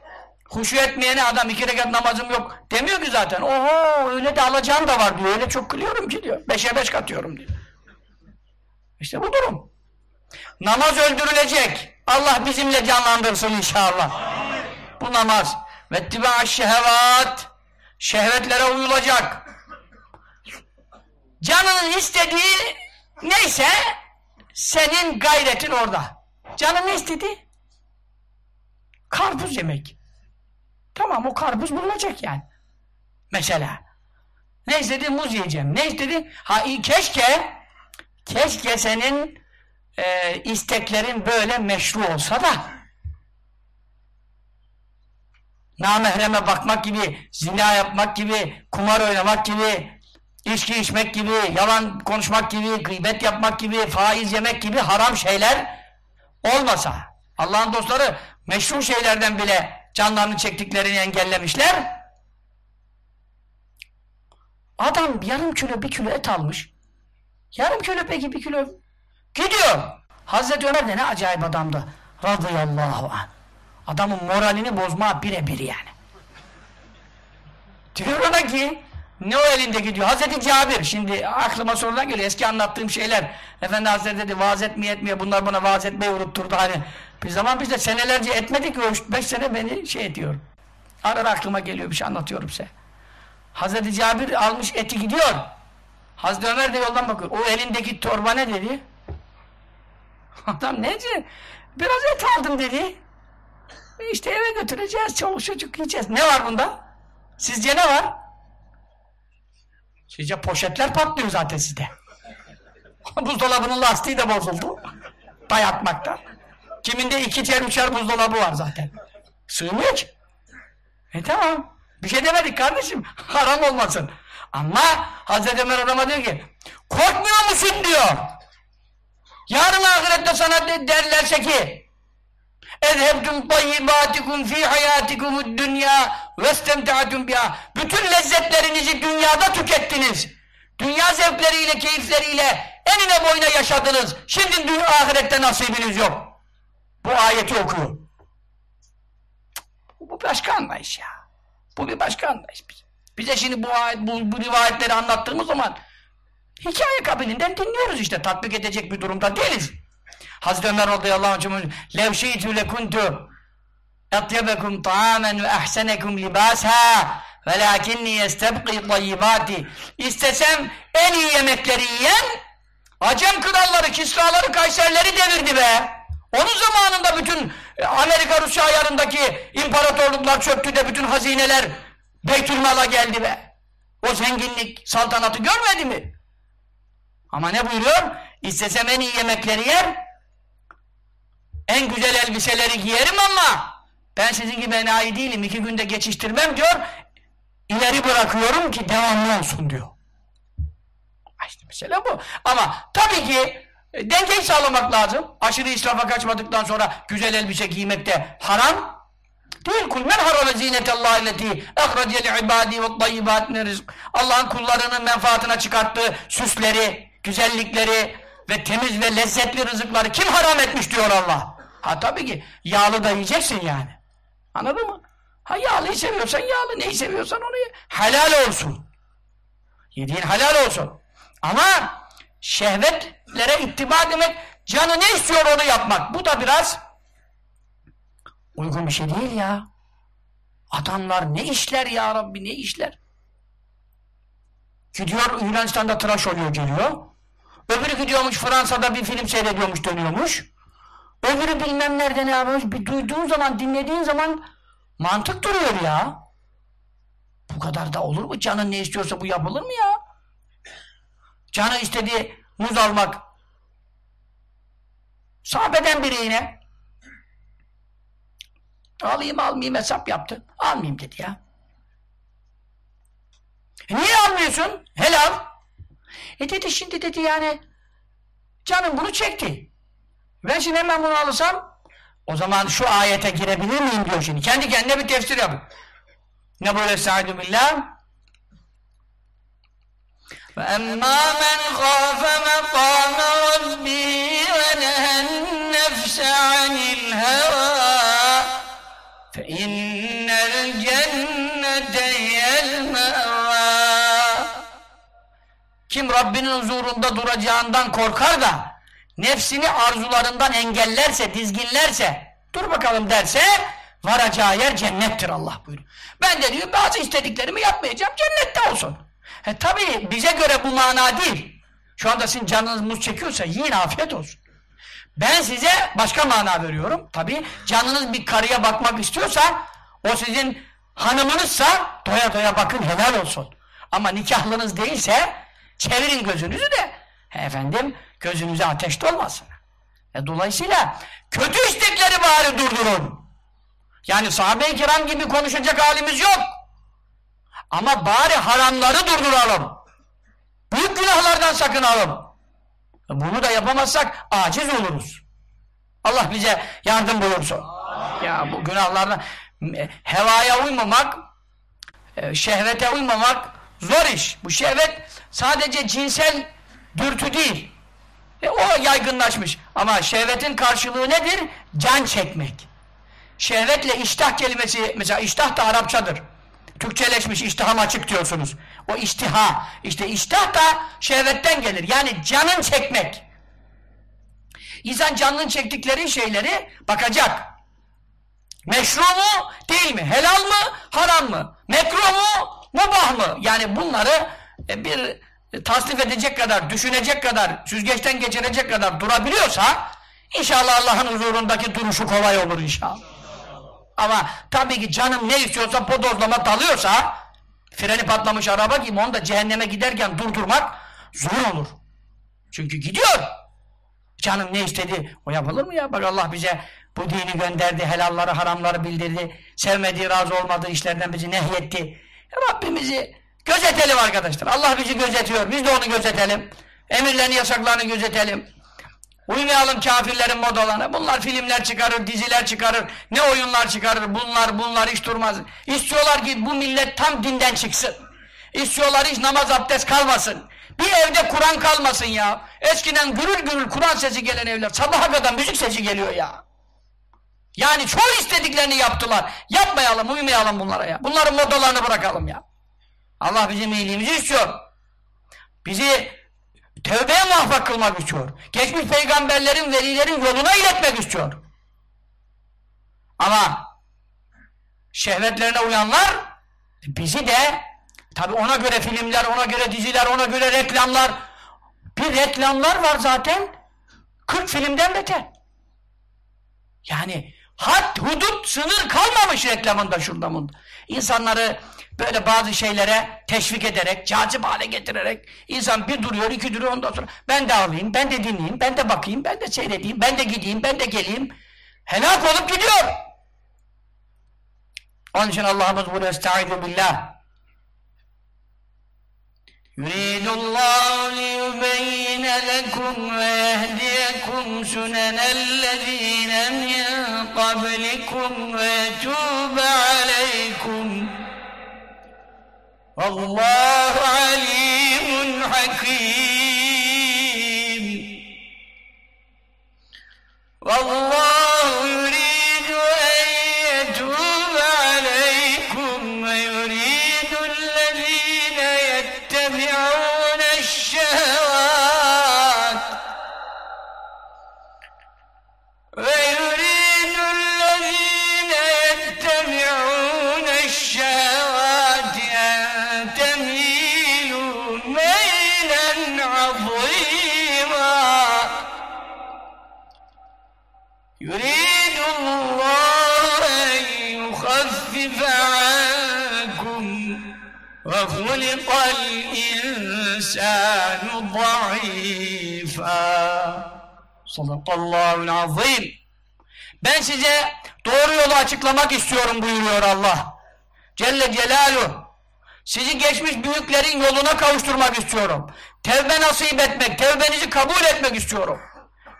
huşu etmeyene adam iki rekat namazım yok demiyor ki zaten. Oho öyle de alacağım da var diyor. Öyle çok kılıyorum ki diyor. Beşe beş katıyorum diyor. İşte bu durum. Namaz öldürülecek. Allah bizimle canlandırsın inşallah. Bu namaz. Ve tibâ şehvat. Şehvetlere uyulacak. Canının istediği neyse senin gayretin orada. Canın ne istedi? Karpuz yemek. Tamam o karpuz bulunacak yani. Mesela. Ne istedi? Muz yiyeceğim. Ne istedi? Ha keşke keşke senin e, isteklerin böyle meşru olsa da namahreme bakmak gibi, zina yapmak gibi, kumar oynamak gibi, içki içmek gibi, yalan konuşmak gibi, gıybet yapmak gibi, faiz yemek gibi haram şeyler olmasa, Allah'ın dostları meşru şeylerden bile canlarını çektiklerini engellemişler. Adam yarım kilo bir kilo et almış. Yarım kilo peki bir kilo gidiyor. Hazreti Ömer de ne acayip adamdı. Radıyallahu anh. Adamın moralini bozma birebir yani. Diyor ona ki ne o elinde gidiyor? Hazreti Cabir şimdi aklıma sorulan geliyor eski anlattığım şeyler. Efendi Hazretleri dedi vaaz etmeye etmeye bunlar bana vaaz etmeyi unutturdu hani. Bir zaman biz de senelerce etmedik o 5 sene beni şey ediyor. Arar aklıma geliyor bir şey anlatıyorum size. Hazreti Cabir almış eti gidiyor. Hazreti Ömer de yoldan bakıyor. O elindeki torba ne dedi? Adam nece? Biraz et aldım dedi. İşte eve götüreceğiz, çoluk çocuk yiyeceğiz. Ne var bunda? Sizce ne var? Sizce poşetler patlıyor zaten sizde. Buzdolabının lastiği de bozuldu. Dayatmaktan. Kiminde iki çer üçer buzdolabı var zaten. Sığmıyor ki. E tamam. Bir şey demedik kardeşim. Haram olmasın. Ama Hazreti Ömer adama diyor ki korkmuyor musun diyor. Yarın ahirette sana derlerse ki اَذْهَبْتُمْ طَيِّبَاتِكُمْ ف۪ي حَيَاتِكُمُ الدُّنْيَا وَاسْتَمْتَعَتُمْ بِهَا Bütün lezzetlerinizi dünyada tükettiniz. Dünya zevkleriyle, keyifleriyle enine boyuna yaşadınız. Şimdi dünya ahirette nasibiniz yok. Bu ayeti okuyor. Bu başka anlayış ya. Bu bir başka anlayış bize. Bize şimdi bu, ayet, bu, bu rivayetleri anlattığımız zaman hikaye kabilinden dinliyoruz işte. Tatbik edecek bir durumda değiliz. Hazreti Ömer radıyallahu anh lev şeytü lekuntu ta'amen ve ahsenekum libasa velakinni yestebqi tayyibati İstesem en iyi yemekleri yiyen Acem kralları, Kisraları, Kayserleri devirdi be. Onun zamanında bütün Amerika Rusya ayarındaki imparatorluklar çöktü de bütün hazineler Beytülmal'a geldi be. O zenginlik, saltanatı görmedi mi? Ama ne buyuruyor? İstesem en iyi yemekleri yer, en güzel elbiseleri giyerim ama ben sizin gibi enayi değilim, iki günde geçiştirmem diyor, ileri bırakıyorum ki devamlı olsun diyor. İşte mesele bu. Ama tabii ki e, dengeyi sağlamak lazım. Aşırı israfa kaçmadıktan sonra güzel elbise giymek de haram. Değil kul men harame zinetallahi leti ehracel ibadi ve tayyibat min rizk. Allah'ın kullarının menfaatine çıkarttığı süsleri, güzellikleri ve temiz ve lezzetli rızıkları kim haram etmiş diyor Allah. Ha tabii ki yağlı da yiyeceksin yani. Anladın mı? Ha yağlıyı seviyorsan yağlı, neyi seviyorsan onu ye. Helal olsun. Yediğin helal olsun. Ama şehvetlere ittiba demek, canı ne istiyor onu yapmak. Bu da biraz Uygun bir şey değil ya. Adamlar ne işler ya Rabbi ne işler. Gidiyor Yunanistan'da tıraş oluyor geliyor. Öbürü gidiyormuş Fransa'da bir film seyrediyormuş dönüyormuş. Öbürü bilmem nerede ne yapıyormuş. Bir duyduğun zaman dinlediğin zaman mantık duruyor ya. Bu kadar da olur mu? Canın ne istiyorsa bu yapılır mı ya? Canı istediği muz almak. Sahabeden biri yine. Alayım almayayım hesap yaptı. Almayayım dedi ya. E niye almıyorsun? Helal. E dedi şimdi dedi yani canım bunu çekti. Ben şimdi hemen bunu alırsam o zaman şu ayete girebilir miyim diyor şimdi. Kendi kendine bir tefsir yapın. Ne böyle estaizu billah? فأما من خاف مقام ربه ونهى النفس عن الهوى فإن الجنة هي المأوى Kim Rabbinin huzurunda duracağından korkar da nefsini arzularından engellerse, dizginlerse, dur bakalım derse varacağı yer cennettir Allah buyuruyor. Ben de diyor bazı istediklerimi yapmayacağım, cennette olsun. E tabi bize göre bu mana değil. Şu anda sizin canınız muz çekiyorsa yiyin afiyet olsun. Ben size başka mana veriyorum. Tabi canınız bir karıya bakmak istiyorsa o sizin hanımınızsa doya doya bakın helal olsun. Ama nikahlınız değilse çevirin gözünüzü de efendim gözünüze ateş dolmasın. E, dolayısıyla kötü istekleri bari durdurun. Yani sahabe-i kiram gibi konuşacak halimiz yok. Ama bari haramları durduralım. Büyük günahlardan sakınalım. Bunu da yapamazsak aciz oluruz. Allah bize yardım buyursun. Ya bu günahlardan hevaya uymamak, e, şehvete uymamak zor iş. Bu şehvet sadece cinsel dürtü değil. E, o yaygınlaşmış. Ama şehvetin karşılığı nedir? Can çekmek. Şehvetle iştah kelimesi, mesela iştah da Arapçadır. Türkçeleşmiş iştiham açık diyorsunuz. O iştiha, işte iştah da şehvetten gelir. Yani canın çekmek. İnsan canının çektikleri şeyleri bakacak. Meşru mu, değil mi? Helal mı, haram mı? Mekruh mu, mubah mı? Yani bunları e, bir tasnif edecek kadar, düşünecek kadar, süzgeçten geçirecek kadar durabiliyorsa inşallah Allah'ın huzurundaki duruşu kolay olur inşallah. Ama tabii ki canım ne istiyorsa podozlama dalıyorsa freni patlamış araba gibi onu da cehenneme giderken durdurmak zor olur. Çünkü gidiyor. Canım ne istedi o yapılır mı ya? Bak Allah bize bu dini gönderdi, helalları haramları bildirdi, sevmediği razı olmadığı işlerden bizi nehyetti. Rabbimizi gözetelim arkadaşlar. Allah bizi gözetiyor. Biz de onu gözetelim. Emirlerini, yasaklarını gözetelim. Uymayalım kafirlerin modalarına. Bunlar filmler çıkarır, diziler çıkarır, ne oyunlar çıkarır. Bunlar bunlar hiç durmaz. İstiyorlar ki bu millet tam dinden çıksın. İstiyorlar hiç namaz abdest kalmasın. Bir evde Kur'an kalmasın ya. Eskiden gürül gürül Kur'an sesi gelen evler. Sabaha kadar müzik sesi geliyor ya. Yani çoğu istediklerini yaptılar. Yapmayalım, uymayalım bunlara ya. Bunların modalarını bırakalım ya. Allah bizim iyiliğimizi istiyor. Bizi tövbeye muvaffak kılmak istiyor. Geçmiş peygamberlerin, velilerin yoluna iletmek istiyor. Ama şehvetlerine uyanlar bizi de tabi ona göre filmler, ona göre diziler, ona göre reklamlar bir reklamlar var zaten 40 filmden beter. Yani had, hudut, sınır kalmamış reklamında şurada bunda. İnsanları böyle bazı şeylere teşvik ederek, cazip hale getirerek insan bir duruyor, iki duruyor ondan sonra ben de alayım, ben de dinleyeyim, ben de bakayım, ben de seyredeyim, ben de gideyim, ben de geleyim. Helak olup gidiyor. Onun için Allah'ımız bunu estaizu billah. يريد الله ليبين لكم ويهديكم سنن الذين من قبلكم ويتوب عليكم والله عليم حكيم. Yolu açıklamak istiyorum buyuruyor Allah. Celle Celaluhu. Sizi geçmiş büyüklerin yoluna kavuşturmak istiyorum. Tevbe nasip etmek, tevbenizi kabul etmek istiyorum.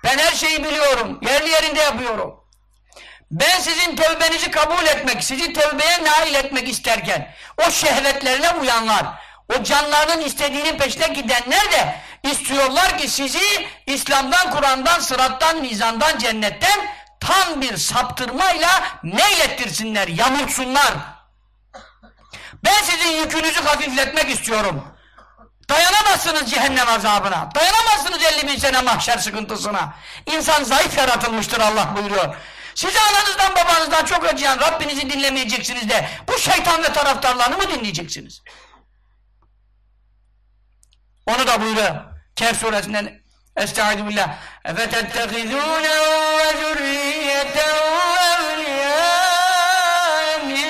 Ben her şeyi biliyorum, yerli yerinde yapıyorum. Ben sizin tövbenizi kabul etmek, sizi tövbeye nail etmek isterken, o şehvetlerine uyanlar, o canlarının istediğinin peşine gidenler de istiyorlar ki sizi İslam'dan, Kur'an'dan, sırattan, mizandan, cennetten tam bir saptırmayla meylettirsinler, yamulsunlar. Ben sizin yükünüzü hafifletmek istiyorum. Dayanamazsınız cehennem azabına. Dayanamazsınız 50 bin sene mahşer sıkıntısına. İnsan zayıf yaratılmıştır Allah buyuruyor. Size ananızdan babanızdan çok acıyan Rabbinizi dinlemeyeceksiniz de bu şeytan ve taraftarlarını mı dinleyeceksiniz? Onu da buyuruyor. Kehf suresinden Estaizu billah. اَفَتَتَّخِذُونَ وَذُرِّيَّةً وَاَوْلِيَاءَ مِنْ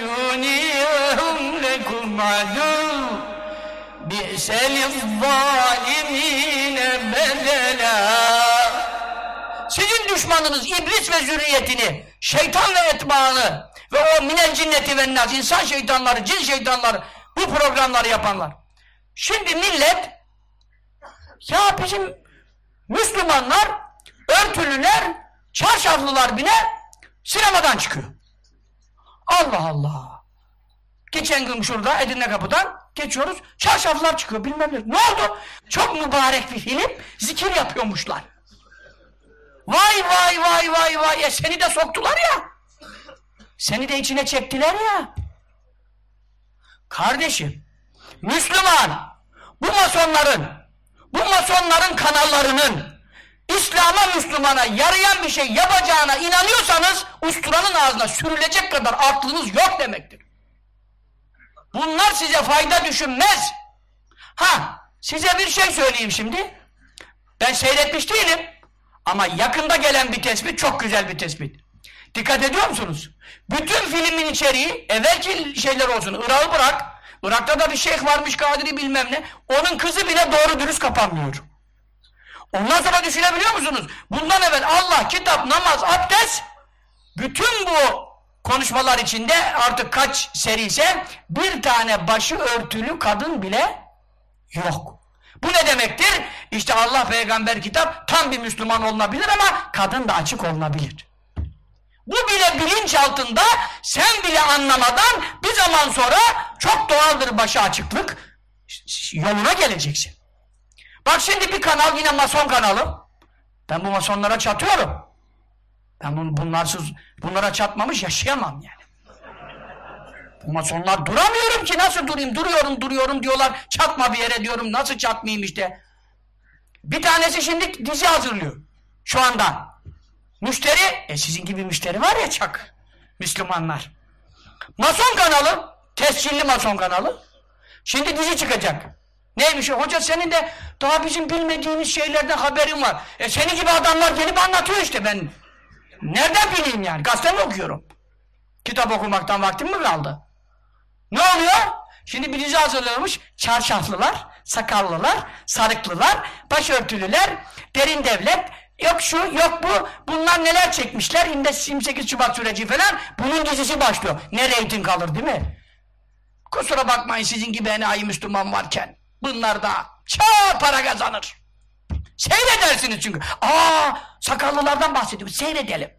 دُونِي وَهُمْ لَكُمْ عَدُوٌّ بِئْسَ لِلظَّالِمِينَ بَدَلًا Sizin düşmanınız iblis ve zürriyetini, şeytan ve etbaını ve o minel cinneti ve nas, insan şeytanları, cin şeytanları, bu programları yapanlar. Şimdi millet ya bizim Müslümanlar, örtülüler, çarşaflılar bile sinemadan çıkıyor. Allah Allah. Geçen gün şurada Edirne Kapı'dan geçiyoruz. Çarşaflar çıkıyor bilmem ne. Ne oldu? Çok mübarek bir film. Zikir yapıyormuşlar. Vay vay vay vay vay. Ya seni de soktular ya. Seni de içine çektiler ya. Kardeşim, Müslüman, bu masonların, bu masonların kanallarının İslam'a Müslümana yarayan bir şey yapacağına inanıyorsanız usturanın ağzına sürülecek kadar aklınız yok demektir. Bunlar size fayda düşünmez. Ha, size bir şey söyleyeyim şimdi. Ben seyretmiş değilim. Ama yakında gelen bir tespit çok güzel bir tespit. Dikkat ediyor musunuz? Bütün filmin içeriği evvelki şeyler olsun. Irak'ı bırak. Irak'ta da bir şeyh varmış Kadiri bilmem ne. Onun kızı bile doğru dürüst kapanmıyor. Ondan sonra düşünebiliyor musunuz? Bundan evvel Allah, kitap, namaz, abdest bütün bu konuşmalar içinde artık kaç seri ise bir tane başı örtülü kadın bile yok. Bu ne demektir? İşte Allah peygamber kitap tam bir Müslüman olunabilir ama kadın da açık olunabilir. Bu bile bilinç altında sen bile anlamadan bir zaman sonra çok doğaldır başı açıklık yoluna geleceksin. Bak şimdi bir kanal yine mason kanalı. Ben bu masonlara çatıyorum. Ben bun, bunlarsız, bunlara çatmamış yaşayamam yani. Bu masonlar duramıyorum ki nasıl durayım? Duruyorum duruyorum diyorlar. Çatma bir yere diyorum. Nasıl çatmayayım işte. Bir tanesi şimdi dizi hazırlıyor. Şu anda. Müşteri, e sizin gibi müşteri var ya çak. Müslümanlar. Mason kanalı, tescilli mason kanalı. Şimdi dizi çıkacak. Neymiş? Hoca senin de daha bizim bilmediğimiz şeylerden haberin var. E senin gibi adamlar gelip anlatıyor işte ben. Nereden bileyim yani? Gazete mi okuyorum? Kitap okumaktan vaktim mi kaldı? Ne oluyor? Şimdi bir dizi hazırlanmış. Çarşaflılar, sakallılar, sarıklılar, başörtülüler, derin devlet, yok şu, yok bu. Bunlar neler çekmişler? Şimdi 28 Şubat süreci falan. Bunun dizisi başlıyor. Ne reyting kalır değil mi? Kusura bakmayın sizin gibi enayi Müslüman varken. Bunlar da çok para kazanır. Seyredersiniz çünkü. Aa, sakallılardan bahsediyoruz. Seyredelim.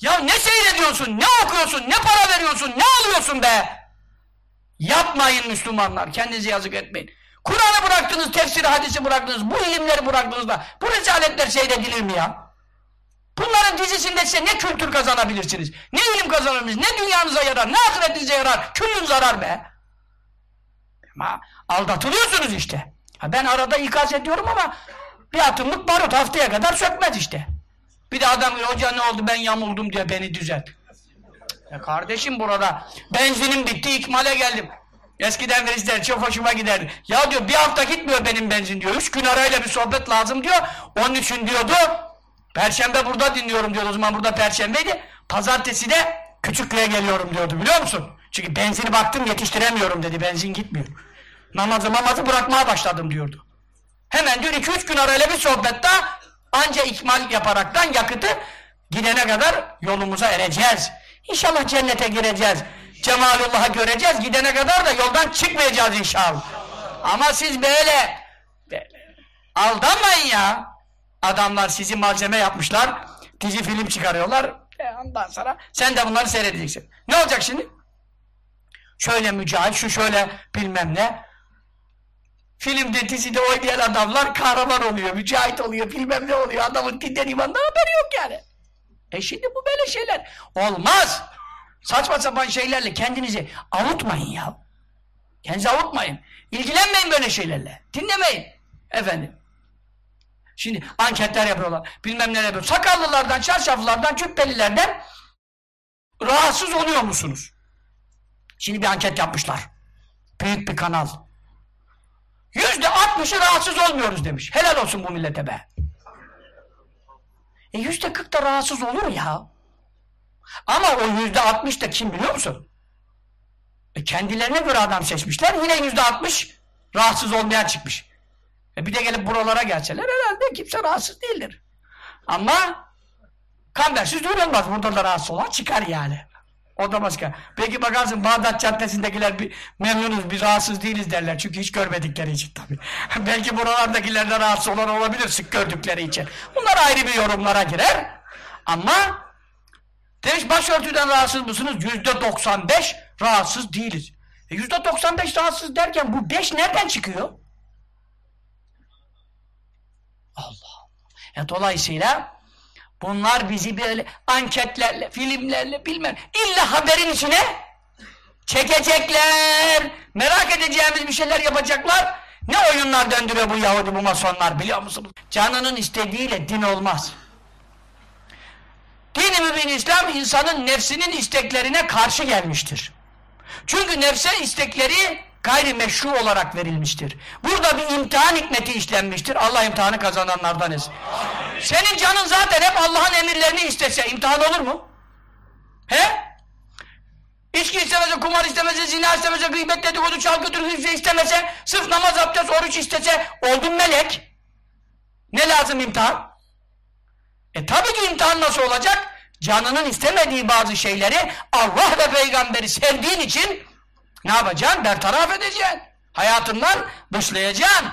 Ya ne seyrediyorsun, ne okuyorsun, ne para veriyorsun, ne alıyorsun be? Yapmayın Müslümanlar, kendinize yazık etmeyin. Kur'an'ı bıraktınız, tefsiri, hadisi bıraktınız, bu ilimleri bıraktınız da bu rezaletler seyredilir mi ya? Bunların dizisinde size ne kültür kazanabilirsiniz, ne ilim kazanabilirsiniz, ne dünyanıza yarar, ne ahiretinize yarar, küllün zarar be. Ama aldatılıyorsunuz işte. Ha ben arada ikaz ediyorum ama bir atımlık barut haftaya kadar sökmez işte. Bir de adam hoca ne oldu ben yamuldum diye beni düzelt. Ya kardeşim burada benzinim bitti ikmale geldim. Eskiden verizler çok hoşuma giderdi. Ya diyor bir hafta gitmiyor benim benzin diyor. Üç gün arayla bir sohbet lazım diyor. Onun için diyordu. Perşembe burada dinliyorum diyordu. O zaman burada perşembeydi. Pazartesi de Küçükköy'e geliyorum diyordu biliyor musun? Çünkü benzini baktım yetiştiremiyorum dedi. Benzin gitmiyor. Namazı mamazı bırakmaya başladım diyordu. Hemen diyor iki üç gün arayla bir sohbette anca ikmal yaparaktan yakıtı gidene kadar yolumuza ereceğiz. İnşallah cennete gireceğiz. Cemalullah'ı göreceğiz. Gidene kadar da yoldan çıkmayacağız inşallah. Ama siz böyle, böyle aldanmayın ya. Adamlar sizi malzeme yapmışlar. Dizi film çıkarıyorlar. E ondan sonra sen de bunları seyredeceksin. Ne olacak şimdi? Şöyle mücahit, şu şöyle bilmem ne. Filmde, dizide oynayan adamlar kahraman oluyor, mücahit oluyor, bilmem ne oluyor. Adamın dinden imandan haberi yok yani. E şimdi bu böyle şeyler. Olmaz. Saçma sapan şeylerle kendinizi avutmayın ya. Kendinizi avutmayın. İlgilenmeyin böyle şeylerle. Dinlemeyin. Efendim. Şimdi anketler yapıyorlar. Bilmem ne yapıyor. Sakallılardan, çarşaflılardan, cübbelilerden rahatsız oluyor musunuz? Şimdi bir anket yapmışlar. Büyük bir kanal. Yüzde altmışı rahatsız olmuyoruz demiş. Helal olsun bu millete be. E yüzde kırk da rahatsız olur ya. Ama o yüzde altmış da kim biliyor musun? E kendilerine göre adam seçmişler. Yine yüzde altmış rahatsız olmayan çıkmış. E bir de gelip buralara gelseler herhalde kimse rahatsız değildir. Ama kambersiz duyulmaz. Burada da rahatsız olan çıkar yani. O da başka. Peki bakarsın Bağdat Caddesi'ndekiler bir memnunuz, bir rahatsız değiliz derler. Çünkü hiç görmedikleri için tabii. Belki buralardakiler de rahatsız olan olabilir sık gördükleri için. Bunlar ayrı bir yorumlara girer. Ama demiş başörtüden rahatsız mısınız? Yüzde 95 rahatsız değiliz. E yüzde 95 rahatsız derken bu 5 nereden çıkıyor? Allah. Ya dolayısıyla bunlar bizi böyle anketlerle, filmlerle bilmem illa haberin içine çekecekler. Merak edeceğimiz bir şeyler yapacaklar. Ne oyunlar döndürüyor bu Yahudi bu masonlar biliyor musunuz? Canının istediğiyle din olmaz. Din-i mübin İslam insanın nefsinin isteklerine karşı gelmiştir. Çünkü nefse istekleri gayrimeşru olarak verilmiştir. Burada bir imtihan hikmeti işlenmiştir. Allah imtihanı kazananlardan etsin. Senin canın zaten hep Allah'ın emirlerini istese imtihan olur mu? He? İçki istemese, kumar istemese, zina istemese, gıybet dedikodu, çalgı türkü istemese, sırf namaz, abdest, oruç istese, oldun melek. Ne lazım imtihan? E tabii ki imtihan nasıl olacak? Canının istemediği bazı şeyleri Allah ve peygamberi sevdiğin için ne yapacaksın? Bertaraf edeceksin. Hayatından dışlayacaksın.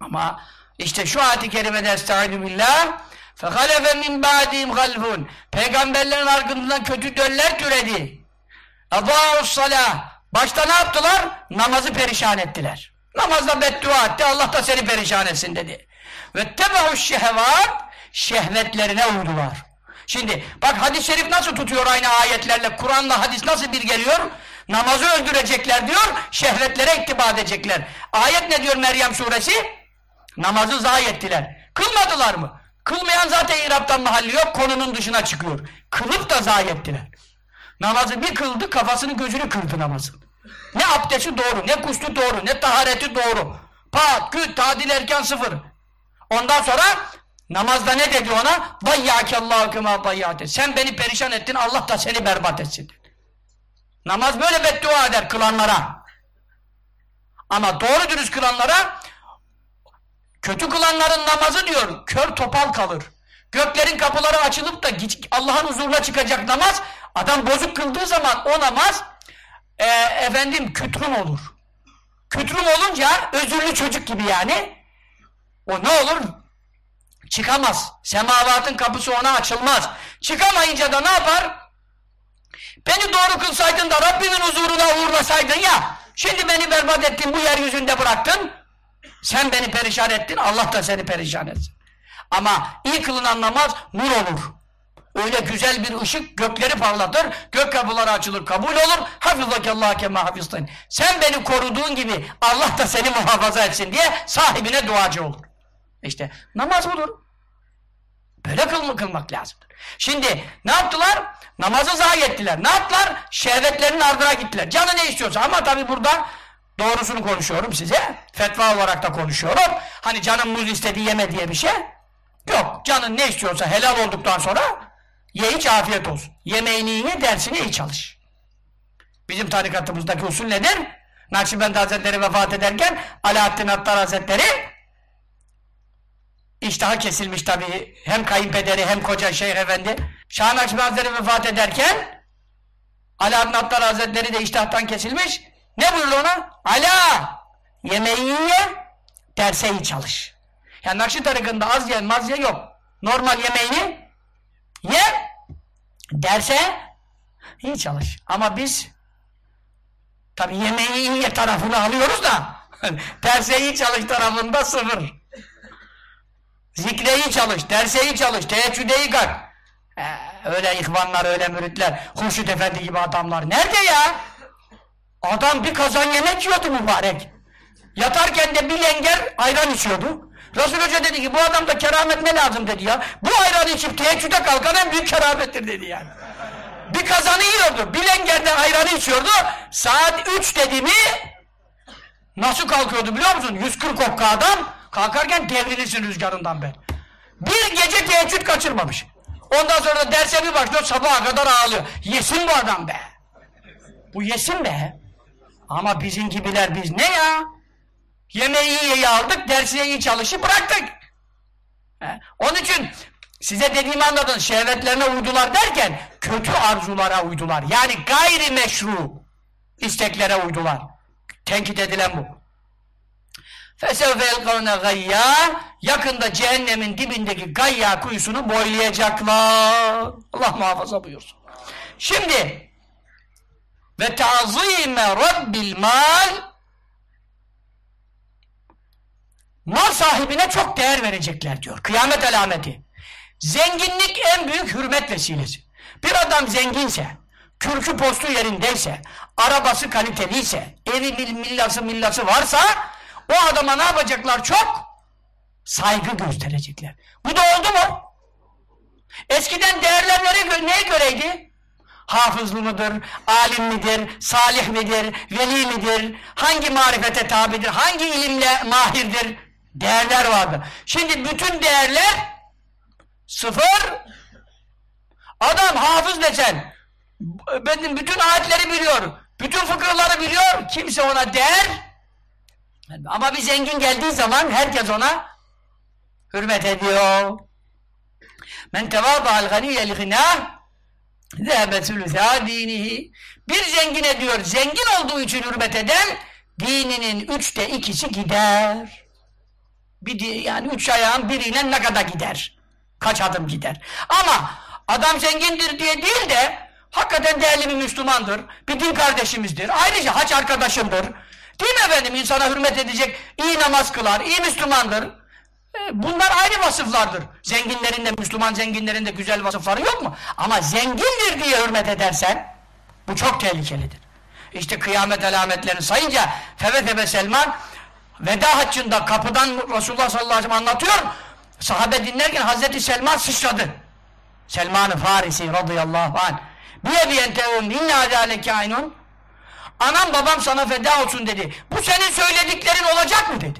Ama işte şu ayet-i kerimede estaizu billah فَخَلَفَ مِنْ بَعْدِهِمْ خَلْفٌ Peygamberlerin arkasından kötü döller türedi. اَضَاءُ salah. Başta ne yaptılar? Namazı perişan ettiler. Namazda beddua etti. Allah da seni perişan etsin dedi. Ve tebehu şehvat şehvetlerine uydular. Şimdi bak hadis-i şerif nasıl tutuyor aynı ayetlerle Kur'an'la hadis nasıl bir geliyor? Namazı öldürecekler diyor, şehvetlere ittiba edecekler. Ayet ne diyor Meryem suresi? Namazı zayi ettiler. Kılmadılar mı? Kılmayan zaten İrab'dan mahalli yok, konunun dışına çıkıyor. Kılıp da zayi ettiler. Namazı bir kıldı, kafasını gözünü kırdı namazın. Ne abdesti doğru, ne kuşlu doğru, ne tahareti doğru. Pat, küt, tadil erken sıfır. Ondan sonra namazda ne dedi ona? Dayyâkellâhu kemâ dayyâte. Sen beni perişan ettin, Allah da seni berbat etsin. Namaz böyle beddua eder kılanlara. Ama doğru dürüst kılanlara kötü kılanların namazı diyor kör topal kalır. Göklerin kapıları açılıp da Allah'ın huzuruna çıkacak namaz adam bozuk kıldığı zaman o namaz e, efendim kütrüm olur. Kütrüm olunca özürlü çocuk gibi yani o ne olur? Çıkamaz. Semavatın kapısı ona açılmaz. Çıkamayınca da ne yapar? Beni doğru kılsaydın da Rabbimin huzuruna uğurlasaydın ya şimdi beni berbat ettin bu yeryüzünde bıraktın sen beni perişan ettin Allah da seni perişan etsin. Ama iyi kılınan namaz nur olur. Öyle güzel bir ışık gökleri parlatır, gök kapıları açılır, kabul olur. Hafizakallah kema hafiztin. Sen beni koruduğun gibi Allah da seni muhafaza etsin diye sahibine duacı olur. İşte namaz budur. Böyle kılma kılmak lazımdır. Şimdi ne yaptılar? Namazı zayi ettiler. Ne yaptılar? Şehvetlerinin ardına gittiler. Canı ne istiyorsa ama tabi burada doğrusunu konuşuyorum size. Fetva olarak da konuşuyorum. Hani canın muz istediği yeme diye bir şey yok. Canın ne istiyorsa helal olduktan sonra ye iç afiyet olsun. Yemeğini ye dersine iyi çalış. Bizim tarikatımızdaki usul nedir? Nakşibendi Hazretleri vefat ederken Alaaddin Attar Hazretleri iştahı kesilmiş tabii. Hem kayınpederi hem koca Şeyh Efendi. Şah Nakşibendi Hazretleri vefat ederken Alaaddin Attar Hazretleri de iştahtan kesilmiş. Ne buyurdu ona? Ala! Yemeği ye, derse iyi çalış. Yani Nakşi tarikında az ye, maz ye yok. Normal yemeğini ye, derse iyi çalış. Ama biz tabi yemeği iyi ye tarafını alıyoruz da derse iyi çalış tarafında sıfır. Zikre iyi çalış, derse iyi çalış, teheccüde iyi kalk. Ee, öyle ihvanlar, öyle müritler, Hurşit Efendi gibi adamlar. Nerede ya? Adam bir kazan yemek yiyordu mübarek. Yatarken de bir lenger ayran içiyordu. Resul Hoca dedi ki bu adamda keramet ne lazım dedi ya. Bu ayranı içip teheccüde kalkan en büyük keramettir dedi yani. Bir kazanı yiyordu. Bir lengerden ayranı içiyordu. Saat 3 dedi mi nasıl kalkıyordu biliyor musun? 140 okka adam kalkarken devrilirsin rüzgarından ben. Bir gece teheccüd kaçırmamış. Ondan sonra da derse bir başlıyor sabaha kadar ağlıyor. Yesin bu adam be. Bu yesin be. Ama bizim gibiler biz ne ya? Yemeği iyi aldık, dersiye iyi çalışıp bıraktık. He. Onun için size dediğimi anladın. Şehvetlerine uydular derken kötü arzulara uydular. Yani gayri meşru isteklere uydular. Tenkit edilen bu. Fesevvel kavne yakında cehennemin dibindeki gayya kuyusunu boylayacaklar. Allah muhafaza buyursun. Şimdi ve tazime rabbil mal mal sahibine çok değer verecekler diyor. Kıyamet alameti. Zenginlik en büyük hürmet vesilesi. Bir adam zenginse, kürkü postu yerindeyse, arabası kaliteliyse, evi millası millası varsa o adama ne yapacaklar? Çok saygı gösterecekler. Bu da oldu mu? Eskiden değerler neye, neye göreydi? Hafızlı mıdır, alim midir, salih midir, veli midir, hangi marifete tabidir, hangi ilimle mahirdir? Değerler vardı. Şimdi bütün değerler sıfır. Adam hafız desen, benim bütün ayetleri biliyor, bütün fıkraları biliyor, kimse ona değer. Ama bir zengin geldiği zaman herkes ona hürmet ediyor. Men tevâdâ'l ganiyye li gınâh zâbe sülüsâ dinihi. Bir zengine diyor, zengin olduğu için hürmet eden, dininin üçte ikisi gider. Bir, yani üç ayağın biriyle ne kadar gider? Kaç adım gider? Ama adam zengindir diye değil de, hakikaten değerli bir Müslümandır, bir din kardeşimizdir, ayrıca haç arkadaşımdır. Mi efendim? İnsana hürmet edecek, iyi namaz kılar, iyi Müslümandır. Bunlar ayrı vasıflardır. Zenginlerin de, Müslüman zenginlerin de güzel vasıfları yok mu? Ama zengindir diye hürmet edersen, bu çok tehlikelidir. İşte kıyamet alametlerini sayınca Feve Selman veda haccında kapıdan Resulullah sallallahu aleyhi ve sellem anlatıyor. Sahabe dinlerken Hazreti Selman sıçradı. Selman-ı Farisi radıyallahu anh. Biye biyentevum inna zâleke aynun. Anam babam sana feda olsun dedi. Bu senin söylediklerin olacak mı dedi.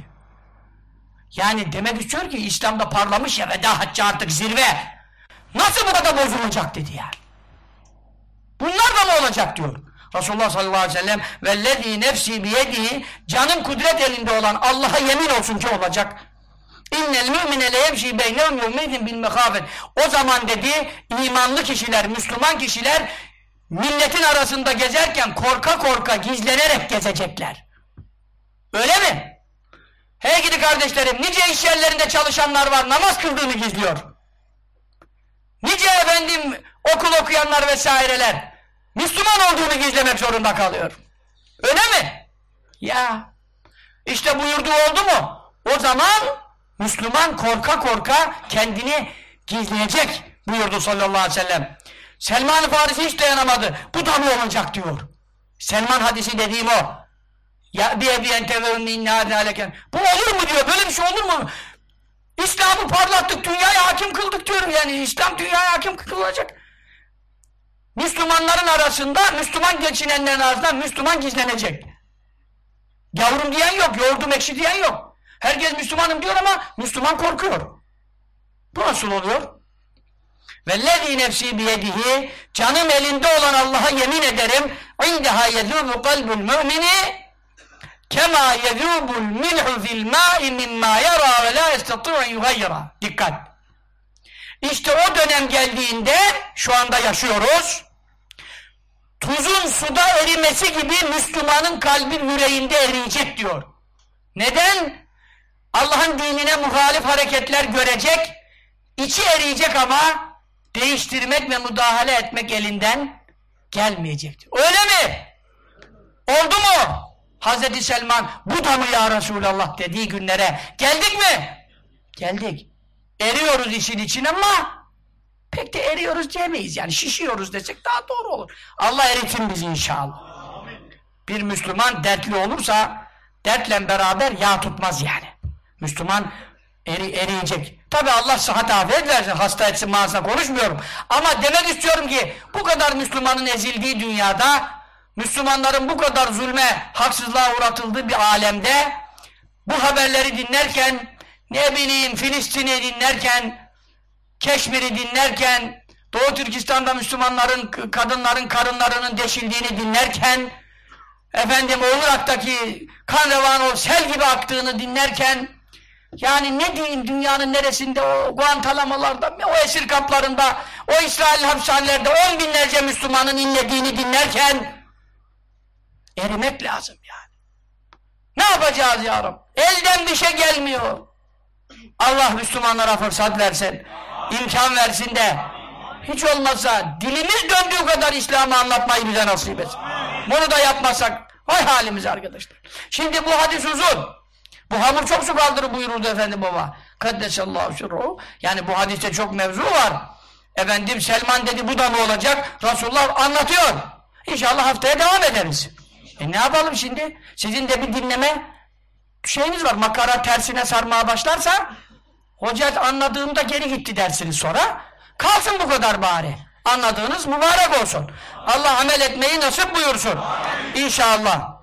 Yani demek istiyor ki İslam'da parlamış ya veda haccı artık zirve. Nasıl bu da bozulacak dedi yani. Bunlar da mı olacak diyor. Resulullah sallallahu aleyhi ve sellem vellezî nefsî biyedihi canın kudret elinde olan Allah'a yemin olsun ki olacak. İnnel mümine leyemşî beynehum yevmeydin bil mekâfet. O zaman dedi imanlı kişiler, Müslüman kişiler milletin arasında gezerken korka korka gizlenerek gezecekler. Öyle mi? Hey gidi kardeşlerim, nice iş yerlerinde çalışanlar var, namaz kıldığını gizliyor. Nice efendim okul okuyanlar vesaireler, Müslüman olduğunu gizlemek zorunda kalıyor. Öyle mi? Ya, işte buyurduğu oldu mu? O zaman Müslüman korka korka kendini gizleyecek buyurdu sallallahu aleyhi ve sellem. Selman-ı Farisi hiç dayanamadı. Bu da mı olacak diyor. Selman hadisi dediğim o. Ya bir ebiyen tevevün innâdâ leken. Bu olur mu diyor. Böyle bir şey olur mu? İslam'ı parlattık, dünyaya hakim kıldık diyorum yani. İslam dünyaya hakim kılacak. Müslümanların arasında, Müslüman geçinenlerin arasında Müslüman gizlenecek. Yavrum diyen yok, yoğurdum ekşi diyen yok. Herkes Müslümanım diyor ama Müslüman korkuyor. Bu nasıl oluyor? Vellezî nefsî biyedihi canım elinde olan Allah'a yemin ederim indeha yezûbu kalbul mümini kema yezûbul milhu fil mâ'i mimmâ yarâ ve lâ estetî'u yugayyira. Dikkat! İşte o dönem geldiğinde şu anda yaşıyoruz. Tuzun suda erimesi gibi Müslümanın kalbi yüreğinde eriyecek diyor. Neden? Allah'ın dinine muhalif hareketler görecek, içi eriyecek ama değiştirmek ve müdahale etmek elinden gelmeyecektir. Öyle mi? Oldu mu? Hazreti Selman bu da mı ya Resulallah dediği günlere geldik mi? Geldik. Eriyoruz işin için ama pek de eriyoruz diyemeyiz. Yani şişiyoruz desek daha doğru olur. Allah eritin bizi inşallah. Bir Müslüman dertli olursa dertle beraber yağ tutmaz yani. Müslüman eri, eriyecek. Tabi Allah sıhhat afiyet versin, hasta etsin mağazına konuşmuyorum. Ama demek istiyorum ki bu kadar Müslümanın ezildiği dünyada, Müslümanların bu kadar zulme, haksızlığa uğratıldığı bir alemde bu haberleri dinlerken, ne bileyim Filistin'i dinlerken, Keşmir'i dinlerken, Doğu Türkistan'da Müslümanların, kadınların karınlarının deşildiğini dinlerken, efendim Irak'taki kan revan o sel gibi aktığını dinlerken, yani ne diyeyim dünyanın neresinde o Guantanamo'larda, o esir kamplarında, o İsrail hapishanelerde on binlerce Müslümanın inlediğini dinlerken erimek lazım yani. Ne yapacağız ya Rab? Elden bir şey gelmiyor. Allah Müslümanlara fırsat versin, imkan versin de hiç olmazsa dilimiz döndüğü kadar İslam'ı anlatmayı bize nasip etsin. Bunu da yapmasak vay halimiz arkadaşlar. Şimdi bu hadis uzun. Bu hamur çok su kaldırır buyururdu efendi baba. Kaddesallahu sürruhu. Yani bu hadiste çok mevzu var. Efendim Selman dedi bu da ne olacak? Resulullah anlatıyor. İnşallah haftaya devam ederiz. E ne yapalım şimdi? Sizin de bir dinleme şeyiniz var. Makara tersine sarmaya başlarsa hoca anladığımda geri gitti dersiniz sonra. Kalsın bu kadar bari. Anladığınız mübarek olsun. Allah amel etmeyi nasip buyursun. İnşallah.